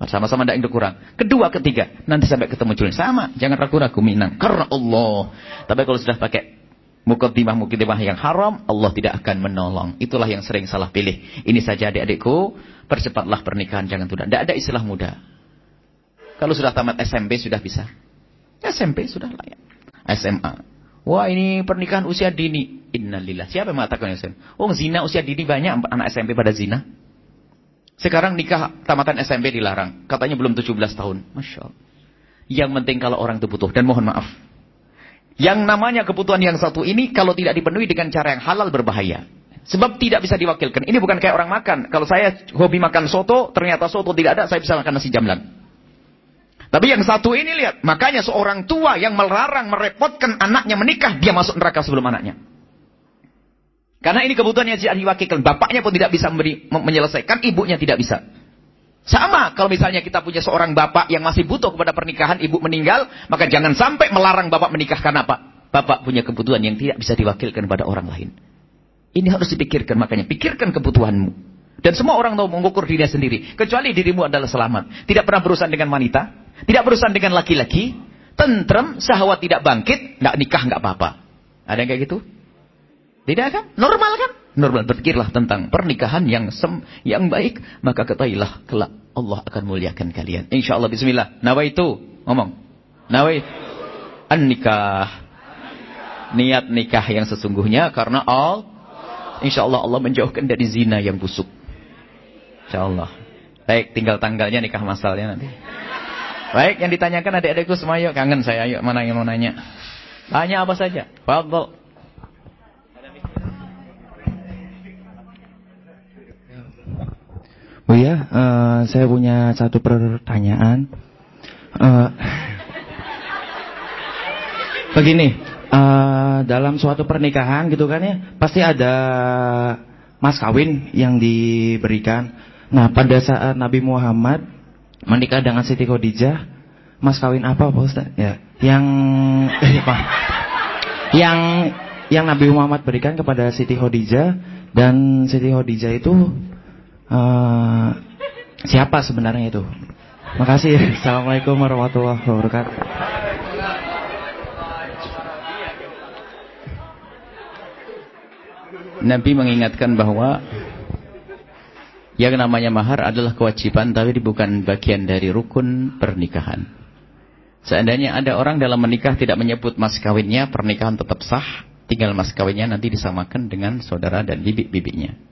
Sama-sama tidak ingin kurang. Kedua, ketiga. Nanti sampai ketemu julin. Sama. Jangan ragu-ragu minang. Karena Allah. Tapi kalau sudah pakai mukaddimah-mukaddimah yang haram, Allah tidak akan menolong. Itulah yang sering salah pilih. Ini saja adik-adikku. Percepatlah pernikahan. Jangan tunda. Tidak ada istilah muda. Kalau sudah tamat SMP sudah bisa. SMP sudah layak. SMA. Wah ini pernikahan usia dini. Innalillah. Siapa yang mengatakan SMA? Oh zina usia dini banyak anak SMP pada zina. Sekarang nikah tamatan SMP dilarang. Katanya belum 17 tahun. Masya Allah. Yang penting kalau orang itu butuh. Dan mohon maaf. Yang namanya kebutuhan yang satu ini kalau tidak dipenuhi dengan cara yang halal berbahaya. Sebab tidak bisa diwakilkan. Ini bukan kayak orang makan. Kalau saya hobi makan soto, ternyata soto tidak ada, saya bisa makan nasi jamlan. Tapi yang satu ini lihat. Makanya seorang tua yang melarang, merepotkan anaknya menikah, dia masuk neraka sebelum anaknya. Karena ini kebutuhan yang tidak diwakilkan. Bapaknya pun tidak bisa memberi, menyelesaikan, ibunya tidak bisa. Sama kalau misalnya kita punya seorang bapak yang masih butuh kepada pernikahan, ibu meninggal, maka jangan sampai melarang bapak menikah karena apa? Bapak punya kebutuhan yang tidak bisa diwakilkan kepada orang lain. Ini harus dipikirkan makanya. Pikirkan kebutuhanmu. Dan semua orang tahu mengukur dirinya sendiri. Kecuali dirimu adalah selamat. Tidak pernah berurusan dengan wanita. Tidak berurusan dengan laki-laki. Tentrem, syahwat tidak bangkit. Nggak nikah, nggak apa-apa. Ada yang kayak gitu? Tidak kan? Normal kan? Normal. Berpikirlah tentang pernikahan yang sem yang baik. Maka ketahuilah kelak Allah akan muliakan kalian. Insya Allah bismillah. Nawaitu. Ngomong. Nawaitu. An-nikah. Niat nikah yang sesungguhnya karena all. Insya Allah menjauhkan dari zina yang busuk. Insya Allah. Baik, tinggal tanggalnya nikah masalnya nanti. Baik, yang ditanyakan adik-adikku semua yuk. Kangen saya, yuk. Mana yang mau nanya? Tanya apa saja. Fadol. Oh ya, uh, saya punya satu pertanyaan. Uh, begini, uh, dalam suatu pernikahan gitu kan ya, pasti ada mas kawin yang diberikan. Nah, pada saat Nabi Muhammad menikah dengan Siti Khadijah, mas kawin apa Pak Ustaz? Ya, yang? Yang yang Nabi Muhammad berikan kepada Siti Khadijah dan Siti Khadijah itu uh, siapa sebenarnya itu? Makasih. Assalamualaikum warahmatullahi wabarakatuh. Nabi mengingatkan bahwa yang namanya mahar adalah kewajiban tapi bukan bagian dari rukun pernikahan. Seandainya ada orang dalam menikah tidak menyebut mas kawinnya, pernikahan tetap sah, tinggal mas kawinnya nanti disamakan dengan saudara dan bibik-bibiknya.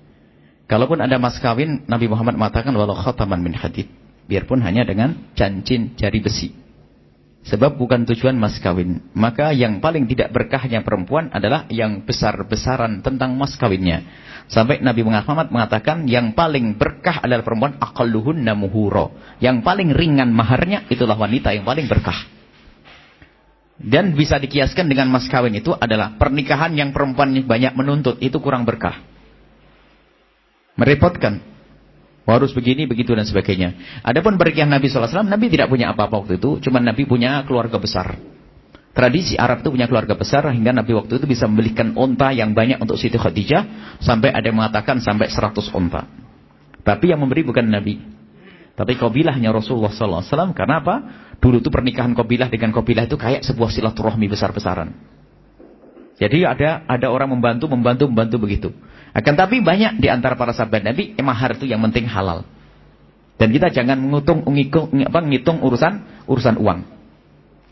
Kalaupun ada mas kawin, Nabi Muhammad mengatakan walau khataman min hadid. Biarpun hanya dengan cancin jari besi. Sebab bukan tujuan mas kawin. Maka yang paling tidak berkahnya perempuan adalah yang besar-besaran tentang mas kawinnya. Sampai Nabi Muhammad mengatakan yang paling berkah adalah perempuan aqalluhun namuhuro. Yang paling ringan maharnya itulah wanita yang paling berkah. Dan bisa dikiaskan dengan mas kawin itu adalah pernikahan yang perempuan banyak menuntut itu kurang berkah. Merepotkan. Harus begini, begitu dan sebagainya. Adapun berkiah Nabi SAW, Nabi tidak punya apa-apa waktu itu. Cuma Nabi punya keluarga besar. Tradisi Arab itu punya keluarga besar hingga Nabi waktu itu bisa membelikan onta yang banyak untuk Siti Khadijah. Sampai ada yang mengatakan sampai 100 onta. Tapi yang memberi bukan Nabi. Tapi kabilahnya Rasulullah SAW. Karena apa? Dulu itu pernikahan kabilah dengan kabilah itu kayak sebuah silaturahmi besar-besaran. Jadi ada ada orang membantu, membantu, membantu begitu. Akan tapi banyak di antara para sahabat Nabi, mahar itu yang penting halal. Dan kita jangan mengutung, ngitung, urusan urusan uang.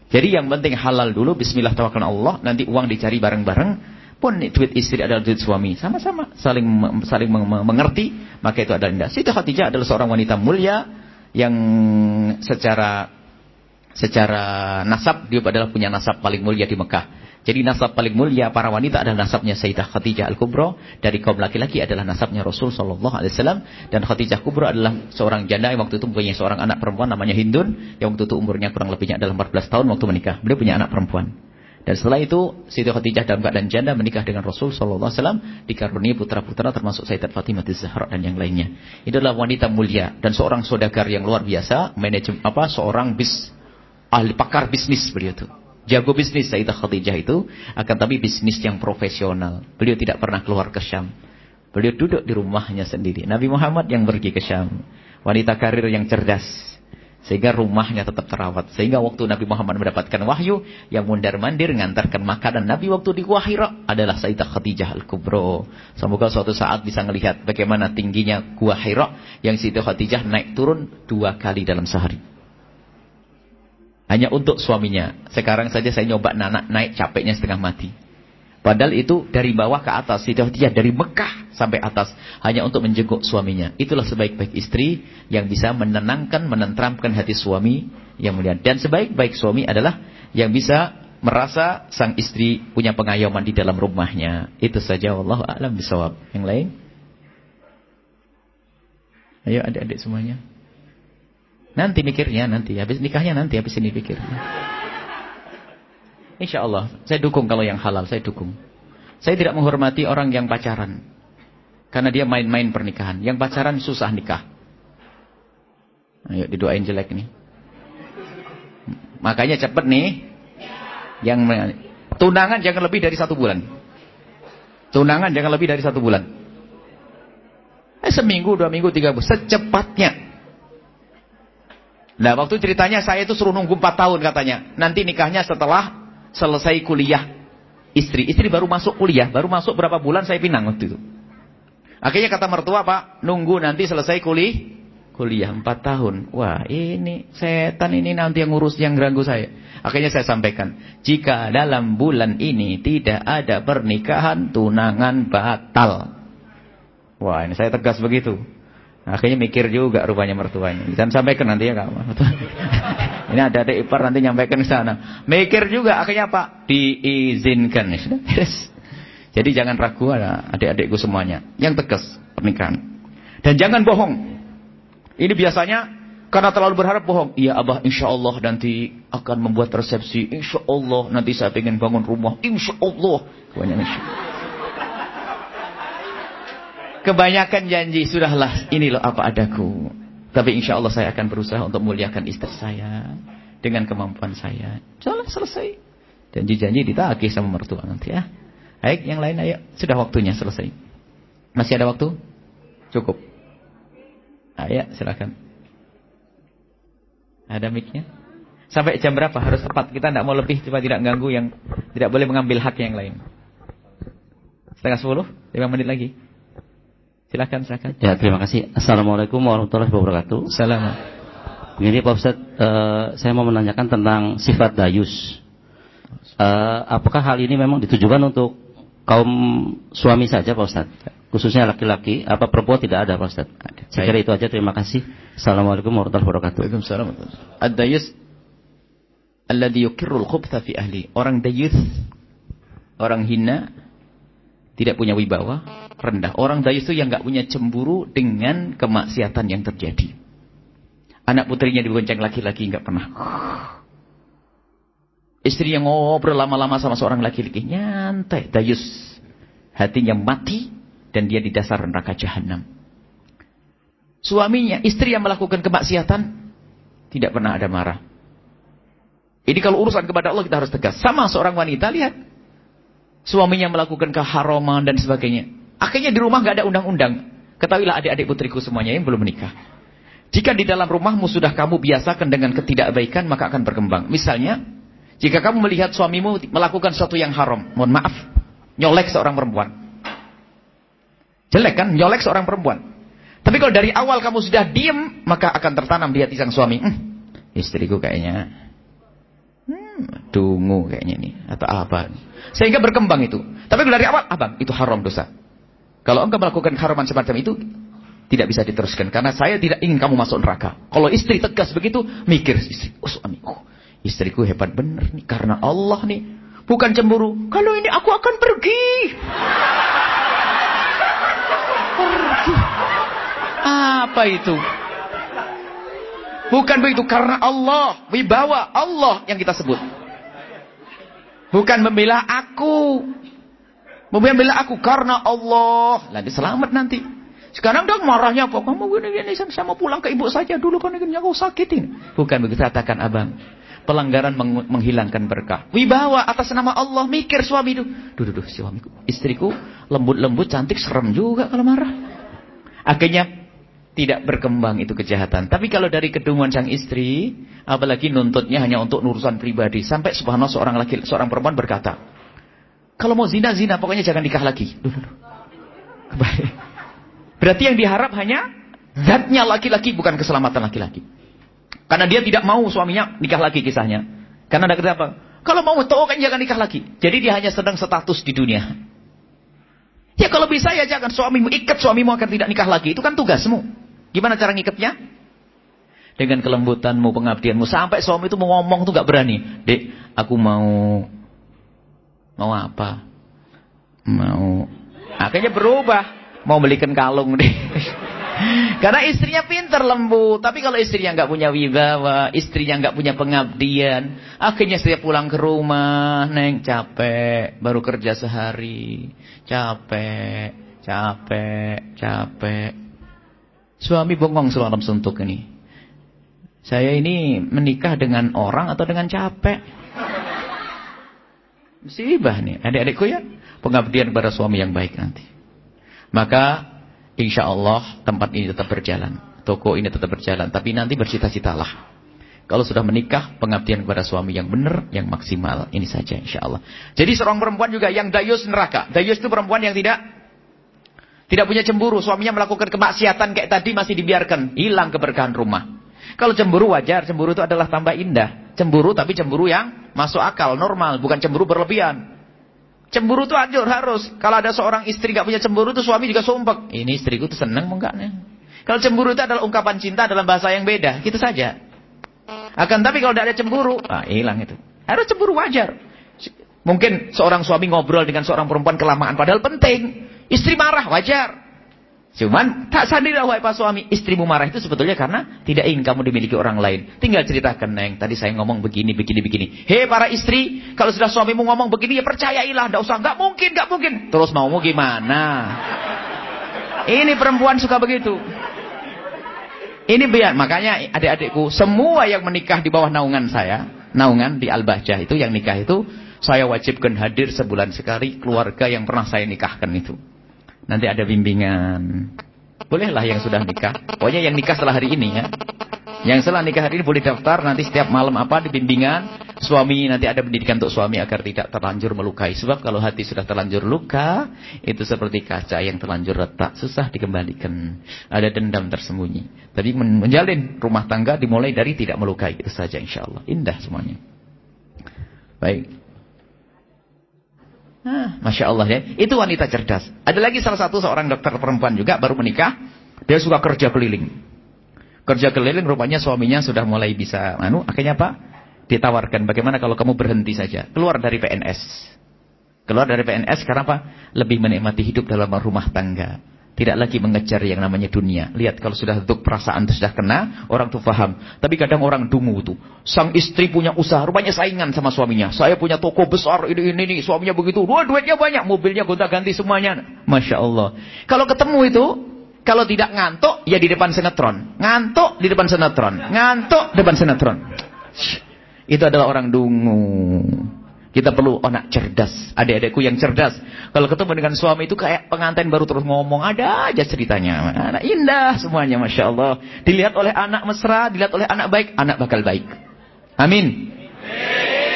Jadi yang penting halal dulu, bismillah tawakal Allah, nanti uang dicari bareng-bareng. Pun duit istri adalah duit suami. Sama-sama saling saling mengerti, maka itu adalah indah. Siti Khadijah adalah seorang wanita mulia yang secara secara nasab dia adalah punya nasab paling mulia di Mekah. Jadi nasab paling mulia para wanita adalah nasabnya Sayyidah Khadijah Al-Kubra. Dari kaum laki-laki adalah nasabnya Rasul Sallallahu Alaihi Wasallam. Dan Khadijah Kubra adalah seorang janda yang waktu itu mempunyai seorang anak perempuan namanya Hindun. Yang waktu itu umurnya kurang lebihnya adalah 14 tahun waktu menikah. Beliau punya anak perempuan. Dan setelah itu Siti Khadijah dalam keadaan janda menikah dengan Rasul Sallallahu Alaihi Wasallam. Dikaruniai putra-putra termasuk Sayyidat Fatimah Zahra dan yang lainnya. Itu adalah wanita mulia. Dan seorang saudagar yang luar biasa. Manajem apa seorang bis ahli pakar bisnis beliau itu. Jago bisnis Sayyidah Khadijah itu, akan tapi bisnis yang profesional. Beliau tidak pernah keluar ke Syam. Beliau duduk di rumahnya sendiri. Nabi Muhammad yang pergi ke Syam. Wanita karir yang cerdas. Sehingga rumahnya tetap terawat. Sehingga waktu Nabi Muhammad mendapatkan wahyu, yang mundar-mandir mengantarkan makanan Nabi waktu di Gua Hira adalah Sayyidah Khadijah Al-Kubro. Semoga suatu saat bisa melihat bagaimana tingginya Gua Hira yang Sayyidah Khadijah naik turun dua kali dalam sehari. Hanya untuk suaminya. Sekarang saja saya nyoba nanak naik capeknya setengah mati. Padahal itu dari bawah ke atas. Tidak dari Mekah sampai atas. Hanya untuk menjenguk suaminya. Itulah sebaik-baik istri yang bisa menenangkan, menentramkan hati suami yang mulia. Dan sebaik-baik suami adalah yang bisa merasa sang istri punya pengayoman di dalam rumahnya. Itu saja. Allah alam bisawab. Yang lain? Ayo adik-adik semuanya. Nanti mikirnya, nanti. Habis nikahnya nanti, habis ini pikir. Insya Allah, saya dukung kalau yang halal, saya dukung. Saya tidak menghormati orang yang pacaran. Karena dia main-main pernikahan. Yang pacaran susah nikah. Ayo didoain jelek nih. Makanya cepet nih. Yang tunangan jangan lebih dari satu bulan. Tunangan jangan lebih dari satu bulan. Eh, seminggu, dua minggu, tiga bulan. Secepatnya. Nah waktu ceritanya saya itu suruh nunggu 4 tahun katanya. Nanti nikahnya setelah selesai kuliah istri. Istri baru masuk kuliah, baru masuk berapa bulan saya pinang waktu itu. Akhirnya kata mertua pak, nunggu nanti selesai kuliah. Kuliah 4 tahun. Wah ini setan ini nanti yang ngurus yang ganggu saya. Akhirnya saya sampaikan. Jika dalam bulan ini tidak ada pernikahan, tunangan batal. Wah ini saya tegas begitu. Akhirnya mikir juga rupanya mertuanya. Dan sampaikan nanti ya kamu. Ini ada adik ipar nanti nyampaikan ke sana. Mikir juga akhirnya apa? Diizinkan. Yes. Jadi jangan ragu ada adik-adikku semuanya. Yang tegas pernikahan. Dan jangan bohong. Ini biasanya karena terlalu berharap bohong. Iya abah insya Allah nanti akan membuat resepsi. Insya Allah nanti saya ingin bangun rumah. Insya Allah. Banyak insya Allah. Kebanyakan janji, sudahlah ini loh apa adaku. Tapi insya Allah saya akan berusaha untuk muliakan istri saya. Dengan kemampuan saya. Jalan selesai. Janji-janji ditagih sama mertua nanti ya. Baik, yang lain ayo. Sudah waktunya selesai. Masih ada waktu? Cukup. Ayo, silakan. Ada mic-nya? Sampai jam berapa? Harus tepat. Kita tidak mau lebih, coba tidak ganggu yang tidak boleh mengambil hak yang lain. Setengah sepuluh? Lima menit lagi. Silakan, silakan. Ya, terima kasih. Assalamualaikum warahmatullahi wabarakatuh. Assalamualaikum. Begini Pak Ustaz, uh, saya mau menanyakan tentang sifat dayus. Uh, apakah hal ini memang ditujukan untuk kaum suami saja Pak Ustaz? khususnya laki-laki, apa perempuan tidak ada Pak Ustaz? Saya kira itu aja, terima kasih. Assalamualaikum warahmatullahi wabarakatuh. Waalaikumsalam. Ad-dayus alladhi yukirrul khubtha fi ahli. Orang dayus, orang hina, tidak punya wibawa, rendah. Orang dayus itu yang nggak punya cemburu dengan kemaksiatan yang terjadi. Anak putrinya dibonceng laki-laki nggak pernah. Istri yang ngobrol lama-lama sama seorang laki-laki nyantai, dayus. Hatinya mati dan dia di dasar neraka jahanam. Suaminya, istri yang melakukan kemaksiatan tidak pernah ada marah. Ini kalau urusan kepada Allah kita harus tegas. Sama seorang wanita lihat suaminya melakukan keharaman dan sebagainya. Akhirnya di rumah nggak ada undang-undang. Ketahuilah adik-adik putriku semuanya yang belum menikah. Jika di dalam rumahmu sudah kamu biasakan dengan ketidakbaikan, maka akan berkembang. Misalnya, jika kamu melihat suamimu melakukan sesuatu yang haram, mohon maaf, nyolek seorang perempuan. Jelek kan, nyolek seorang perempuan. Tapi kalau dari awal kamu sudah diem, maka akan tertanam di hati sang suami. Hmm, istriku kayaknya, hmm, dungu kayaknya nih, atau apa. Sehingga berkembang itu. Tapi kalau dari awal, abang, itu haram dosa. Kalau engkau melakukan haraman semacam itu, tidak bisa diteruskan. Karena saya tidak ingin kamu masuk neraka. Kalau istri tegas begitu, mikir istri, oh suami, oh, Istriku hebat bener nih. Karena Allah nih. Bukan cemburu. Kalau ini aku akan pergi. Pergi. Apa itu? Bukan begitu. Karena Allah. Wibawa Allah yang kita sebut. Bukan membela aku. Membela aku karena Allah. Nanti selamat nanti. Sekarang dong marahnya apa? Kamu gini-gini, saya mau pulang ke ibu saja dulu kan ini aku sakitin. Bukan begitu katakan abang pelanggaran meng menghilangkan berkah. Wibawa atas nama Allah mikir suami itu. Duh, duh, duh, suamiku, istriku lembut-lembut, cantik, serem juga kalau marah. Akhirnya tidak berkembang itu kejahatan. Tapi kalau dari kedunguan sang istri, apalagi nuntutnya hanya untuk urusan pribadi, sampai subhanallah seorang laki, seorang perempuan berkata, kalau mau zina zina, pokoknya jangan nikah lagi. Berarti yang diharap hanya zatnya laki-laki, bukan keselamatan laki-laki. Karena dia tidak mau suaminya nikah lagi kisahnya. Karena ada kenapa? Kalau mau tahu kan jangan nikah lagi. Jadi dia hanya sedang status di dunia. Ya kalau bisa ya jangan suamimu ikat suamimu akan tidak nikah lagi. Itu kan tugasmu. Gimana cara ngikatnya? Dengan kelembutanmu, pengabdianmu. Sampai suami itu mau ngomong tuh gak berani. Dek, aku mau... Mau apa? Mau... Akhirnya berubah. Mau belikan kalung deh. Karena istrinya pinter lembut. Tapi kalau istrinya nggak punya wibawa, istrinya nggak punya pengabdian, akhirnya setiap pulang ke rumah, neng capek, baru kerja sehari, capek, capek, capek. Suami bongong semalam suntuk ini. Saya ini menikah dengan orang atau dengan capek? Musibah nih, adik-adikku ya. Pengabdian kepada suami yang baik nanti. Maka Insya Allah tempat ini tetap berjalan. Toko ini tetap berjalan. Tapi nanti bercita-citalah. Kalau sudah menikah, pengabdian kepada suami yang benar, yang maksimal. Ini saja insya Allah. Jadi seorang perempuan juga yang dayus neraka. Dayus itu perempuan yang tidak tidak punya cemburu. Suaminya melakukan kemaksiatan kayak tadi masih dibiarkan. Hilang keberkahan rumah. Kalau cemburu wajar. Cemburu itu adalah tambah indah. Cemburu tapi cemburu yang masuk akal, normal. Bukan cemburu berlebihan. Cemburu itu anjur harus. Kalau ada seorang istri gak punya cemburu itu suami juga sumpah. Ini istriku tuh seneng enggak nih. Kalau cemburu itu adalah ungkapan cinta dalam bahasa yang beda. Gitu saja. Akan tapi kalau tidak ada cemburu, ah hilang itu. Harus cemburu wajar. Mungkin seorang suami ngobrol dengan seorang perempuan kelamaan padahal penting. Istri marah wajar. Cuman tak sadar wahai pak suami, istrimu marah itu sebetulnya karena tidak ingin kamu dimiliki orang lain. Tinggal ceritakan, Neng, tadi saya ngomong begini, begini, begini. Hei para istri, kalau sudah suamimu ngomong begini ya percayailah, tidak usah, nggak mungkin, nggak mungkin. Terus maumu gimana? Ini perempuan suka begitu. Ini biar, makanya adik-adikku, semua yang menikah di bawah naungan saya, naungan di Al-Bahjah itu, yang nikah itu, saya wajibkan hadir sebulan sekali keluarga yang pernah saya nikahkan itu. Nanti ada bimbingan. Bolehlah yang sudah nikah. Pokoknya yang nikah setelah hari ini ya. Yang setelah nikah hari ini boleh daftar nanti setiap malam apa di bimbingan. Suami nanti ada pendidikan untuk suami agar tidak terlanjur melukai. Sebab kalau hati sudah terlanjur luka, itu seperti kaca yang terlanjur retak. Susah dikembalikan. Ada dendam tersembunyi. Tapi menjalin rumah tangga dimulai dari tidak melukai. Itu saja insya Allah. Indah semuanya. Baik. Masya Allah ya. Itu wanita cerdas. Ada lagi salah satu seorang dokter perempuan juga baru menikah. Dia suka kerja keliling. Kerja keliling rupanya suaminya sudah mulai bisa. Anu, akhirnya apa? Ditawarkan bagaimana kalau kamu berhenti saja. Keluar dari PNS. Keluar dari PNS karena apa? Lebih menikmati hidup dalam rumah tangga. Tidak lagi mengejar yang namanya dunia. Lihat kalau sudah untuk perasaan itu sudah kena, orang tuh paham. Tapi kadang orang dungu tuh. Sang istri punya usaha, rupanya saingan sama suaminya. Saya punya toko besar, ini, ini, ini. Suaminya begitu. Wah, duitnya banyak, mobilnya gonta-ganti semuanya. Masya Allah. Kalau ketemu itu, kalau tidak ngantuk, ya di depan sinetron. Ngantuk di depan sinetron. Ngantuk di depan sinetron. Itu adalah orang dungu. Kita perlu anak cerdas. Adik-adikku yang cerdas. Kalau ketemu dengan suami itu kayak pengantin baru terus ngomong. Ada aja ceritanya. Anak indah semuanya. Masya Allah. Dilihat oleh anak mesra. Dilihat oleh anak baik. Anak bakal baik. Amin.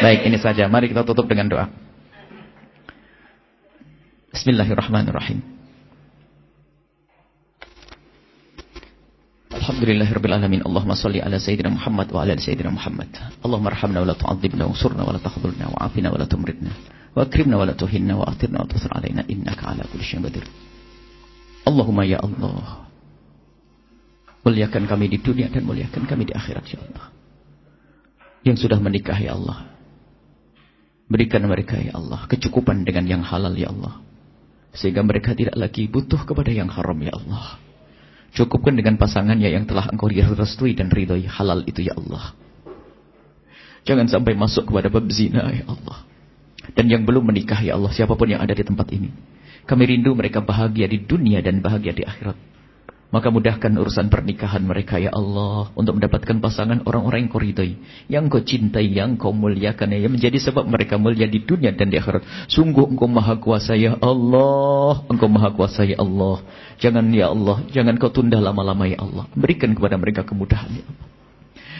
Baik ini saja. Mari kita tutup dengan doa. Bismillahirrahmanirrahim. Alhamdulillahirabbil alamin. Allahumma shalli ala sayyidina Muhammad wa ala sayyidina Muhammad. Allahumma arhamna wa la tu'adzibna wa ansurna wa la takhdhulna wa afina wa la tumritna wa akrimna wa la tuhinna wa atirna wa tusir alaina innaka ala kulli syai'in qadir. Allahumma ya Allah. Muliakan kami di dunia dan muliakan kami di akhirat ya Allah. Yang sudah menikah ya Allah. Berikan mereka ya Allah kecukupan dengan yang halal ya Allah. Sehingga mereka tidak lagi butuh kepada yang haram ya Allah. Cukupkan dengan pasangannya yang telah engkau restui dan ridhoi halal itu ya Allah. Jangan sampai masuk kepada bab zina ya Allah. Dan yang belum menikah ya Allah, siapa pun yang ada di tempat ini. Kami rindu mereka bahagia di dunia dan bahagia di akhirat. Maka mudahkan urusan pernikahan mereka ya Allah. Untuk mendapatkan pasangan orang-orang yang kau ridhoi. Yang kau cintai, yang kau muliakan. Yang menjadi sebab mereka mulia di dunia dan di akhirat. Sungguh engkau maha kuasa ya Allah. Engkau maha kuasa ya Allah. Jangan ya Allah. Jangan kau tunda lama-lama ya Allah. Berikan kepada mereka kemudahan ya Allah.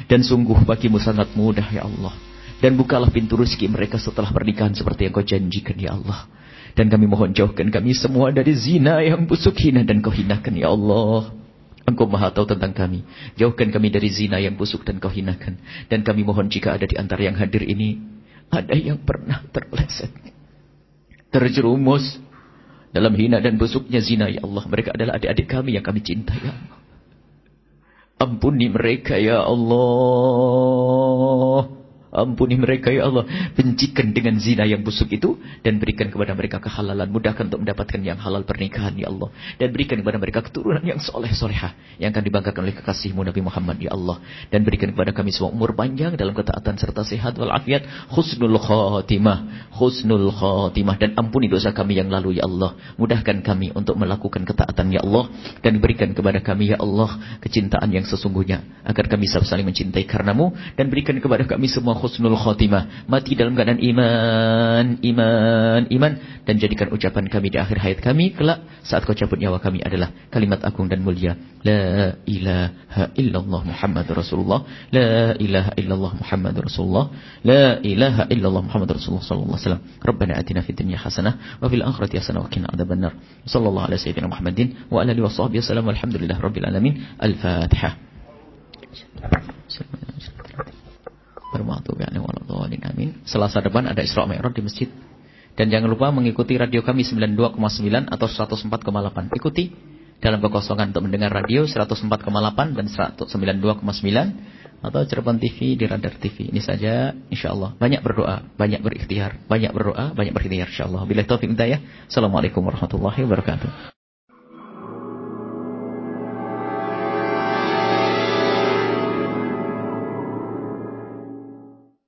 Dan sungguh bagimu sangat mudah ya Allah. Dan bukalah pintu rezeki mereka setelah pernikahan seperti yang kau janjikan ya Allah. Dan kami mohon jauhkan kami semua dari zina yang busuk hina dan kau hinakan ya Allah. Engkau maha tahu tentang kami. Jauhkan kami dari zina yang busuk dan kau hinakan. Dan kami mohon jika ada di antara yang hadir ini. Ada yang pernah terpeleset. Terjerumus. Dalam hina dan busuknya zina ya Allah. Mereka adalah adik-adik kami yang kami cintai ya Allah. Ampuni mereka ya Allah. Ampuni mereka ya Allah. Bencikan dengan zina yang busuk itu. Dan berikan kepada mereka kehalalan. Mudahkan untuk mendapatkan yang halal pernikahan ya Allah. Dan berikan kepada mereka keturunan yang soleh soleha. Yang akan dibanggakan oleh kekasihmu Nabi Muhammad ya Allah. Dan berikan kepada kami semua umur panjang dalam ketaatan serta sehat walafiat. Husnul khatimah. Husnul khatimah. Dan ampuni dosa kami yang lalu ya Allah. Mudahkan kami untuk melakukan ketaatan ya Allah. Dan berikan kepada kami ya Allah. Kecintaan yang sesungguhnya. Agar kami saling mencintai karenamu. Dan berikan kepada kami semua husnul khotimah. Mati dalam keadaan iman, iman, iman. Dan jadikan ucapan kami di akhir hayat kami. Kelak saat kau cabut nyawa kami adalah kalimat agung dan mulia. La ilaha illallah Muhammad Rasulullah. La ilaha illallah Muhammad Rasulullah. La ilaha illallah Muhammad Rasulullah sallallahu alaihi wasallam. Rabbana atina fid dunya hasanah wa fil akhirati hasanah wa qina adzabannar. Sallallahu ala sayyidina Muhammadin wa ala alihi wa sahbihi wasallam. Alhamdulillah rabbil alamin. Al-Fatihah. Bermaktubi alaihi waladhdallin amin. Selasa depan ada Isra Mi'raj di masjid. Dan jangan lupa mengikuti radio kami 92,9 atau 104,8. Ikuti dalam kekosongan untuk mendengar radio 104,8 dan 192,9 atau Cirebon TV di Radar TV. Ini saja insyaallah. Banyak berdoa, banyak berikhtiar, banyak berdoa, banyak berikhtiar insyaallah. Bila taufik hidayah. Assalamualaikum warahmatullahi wabarakatuh.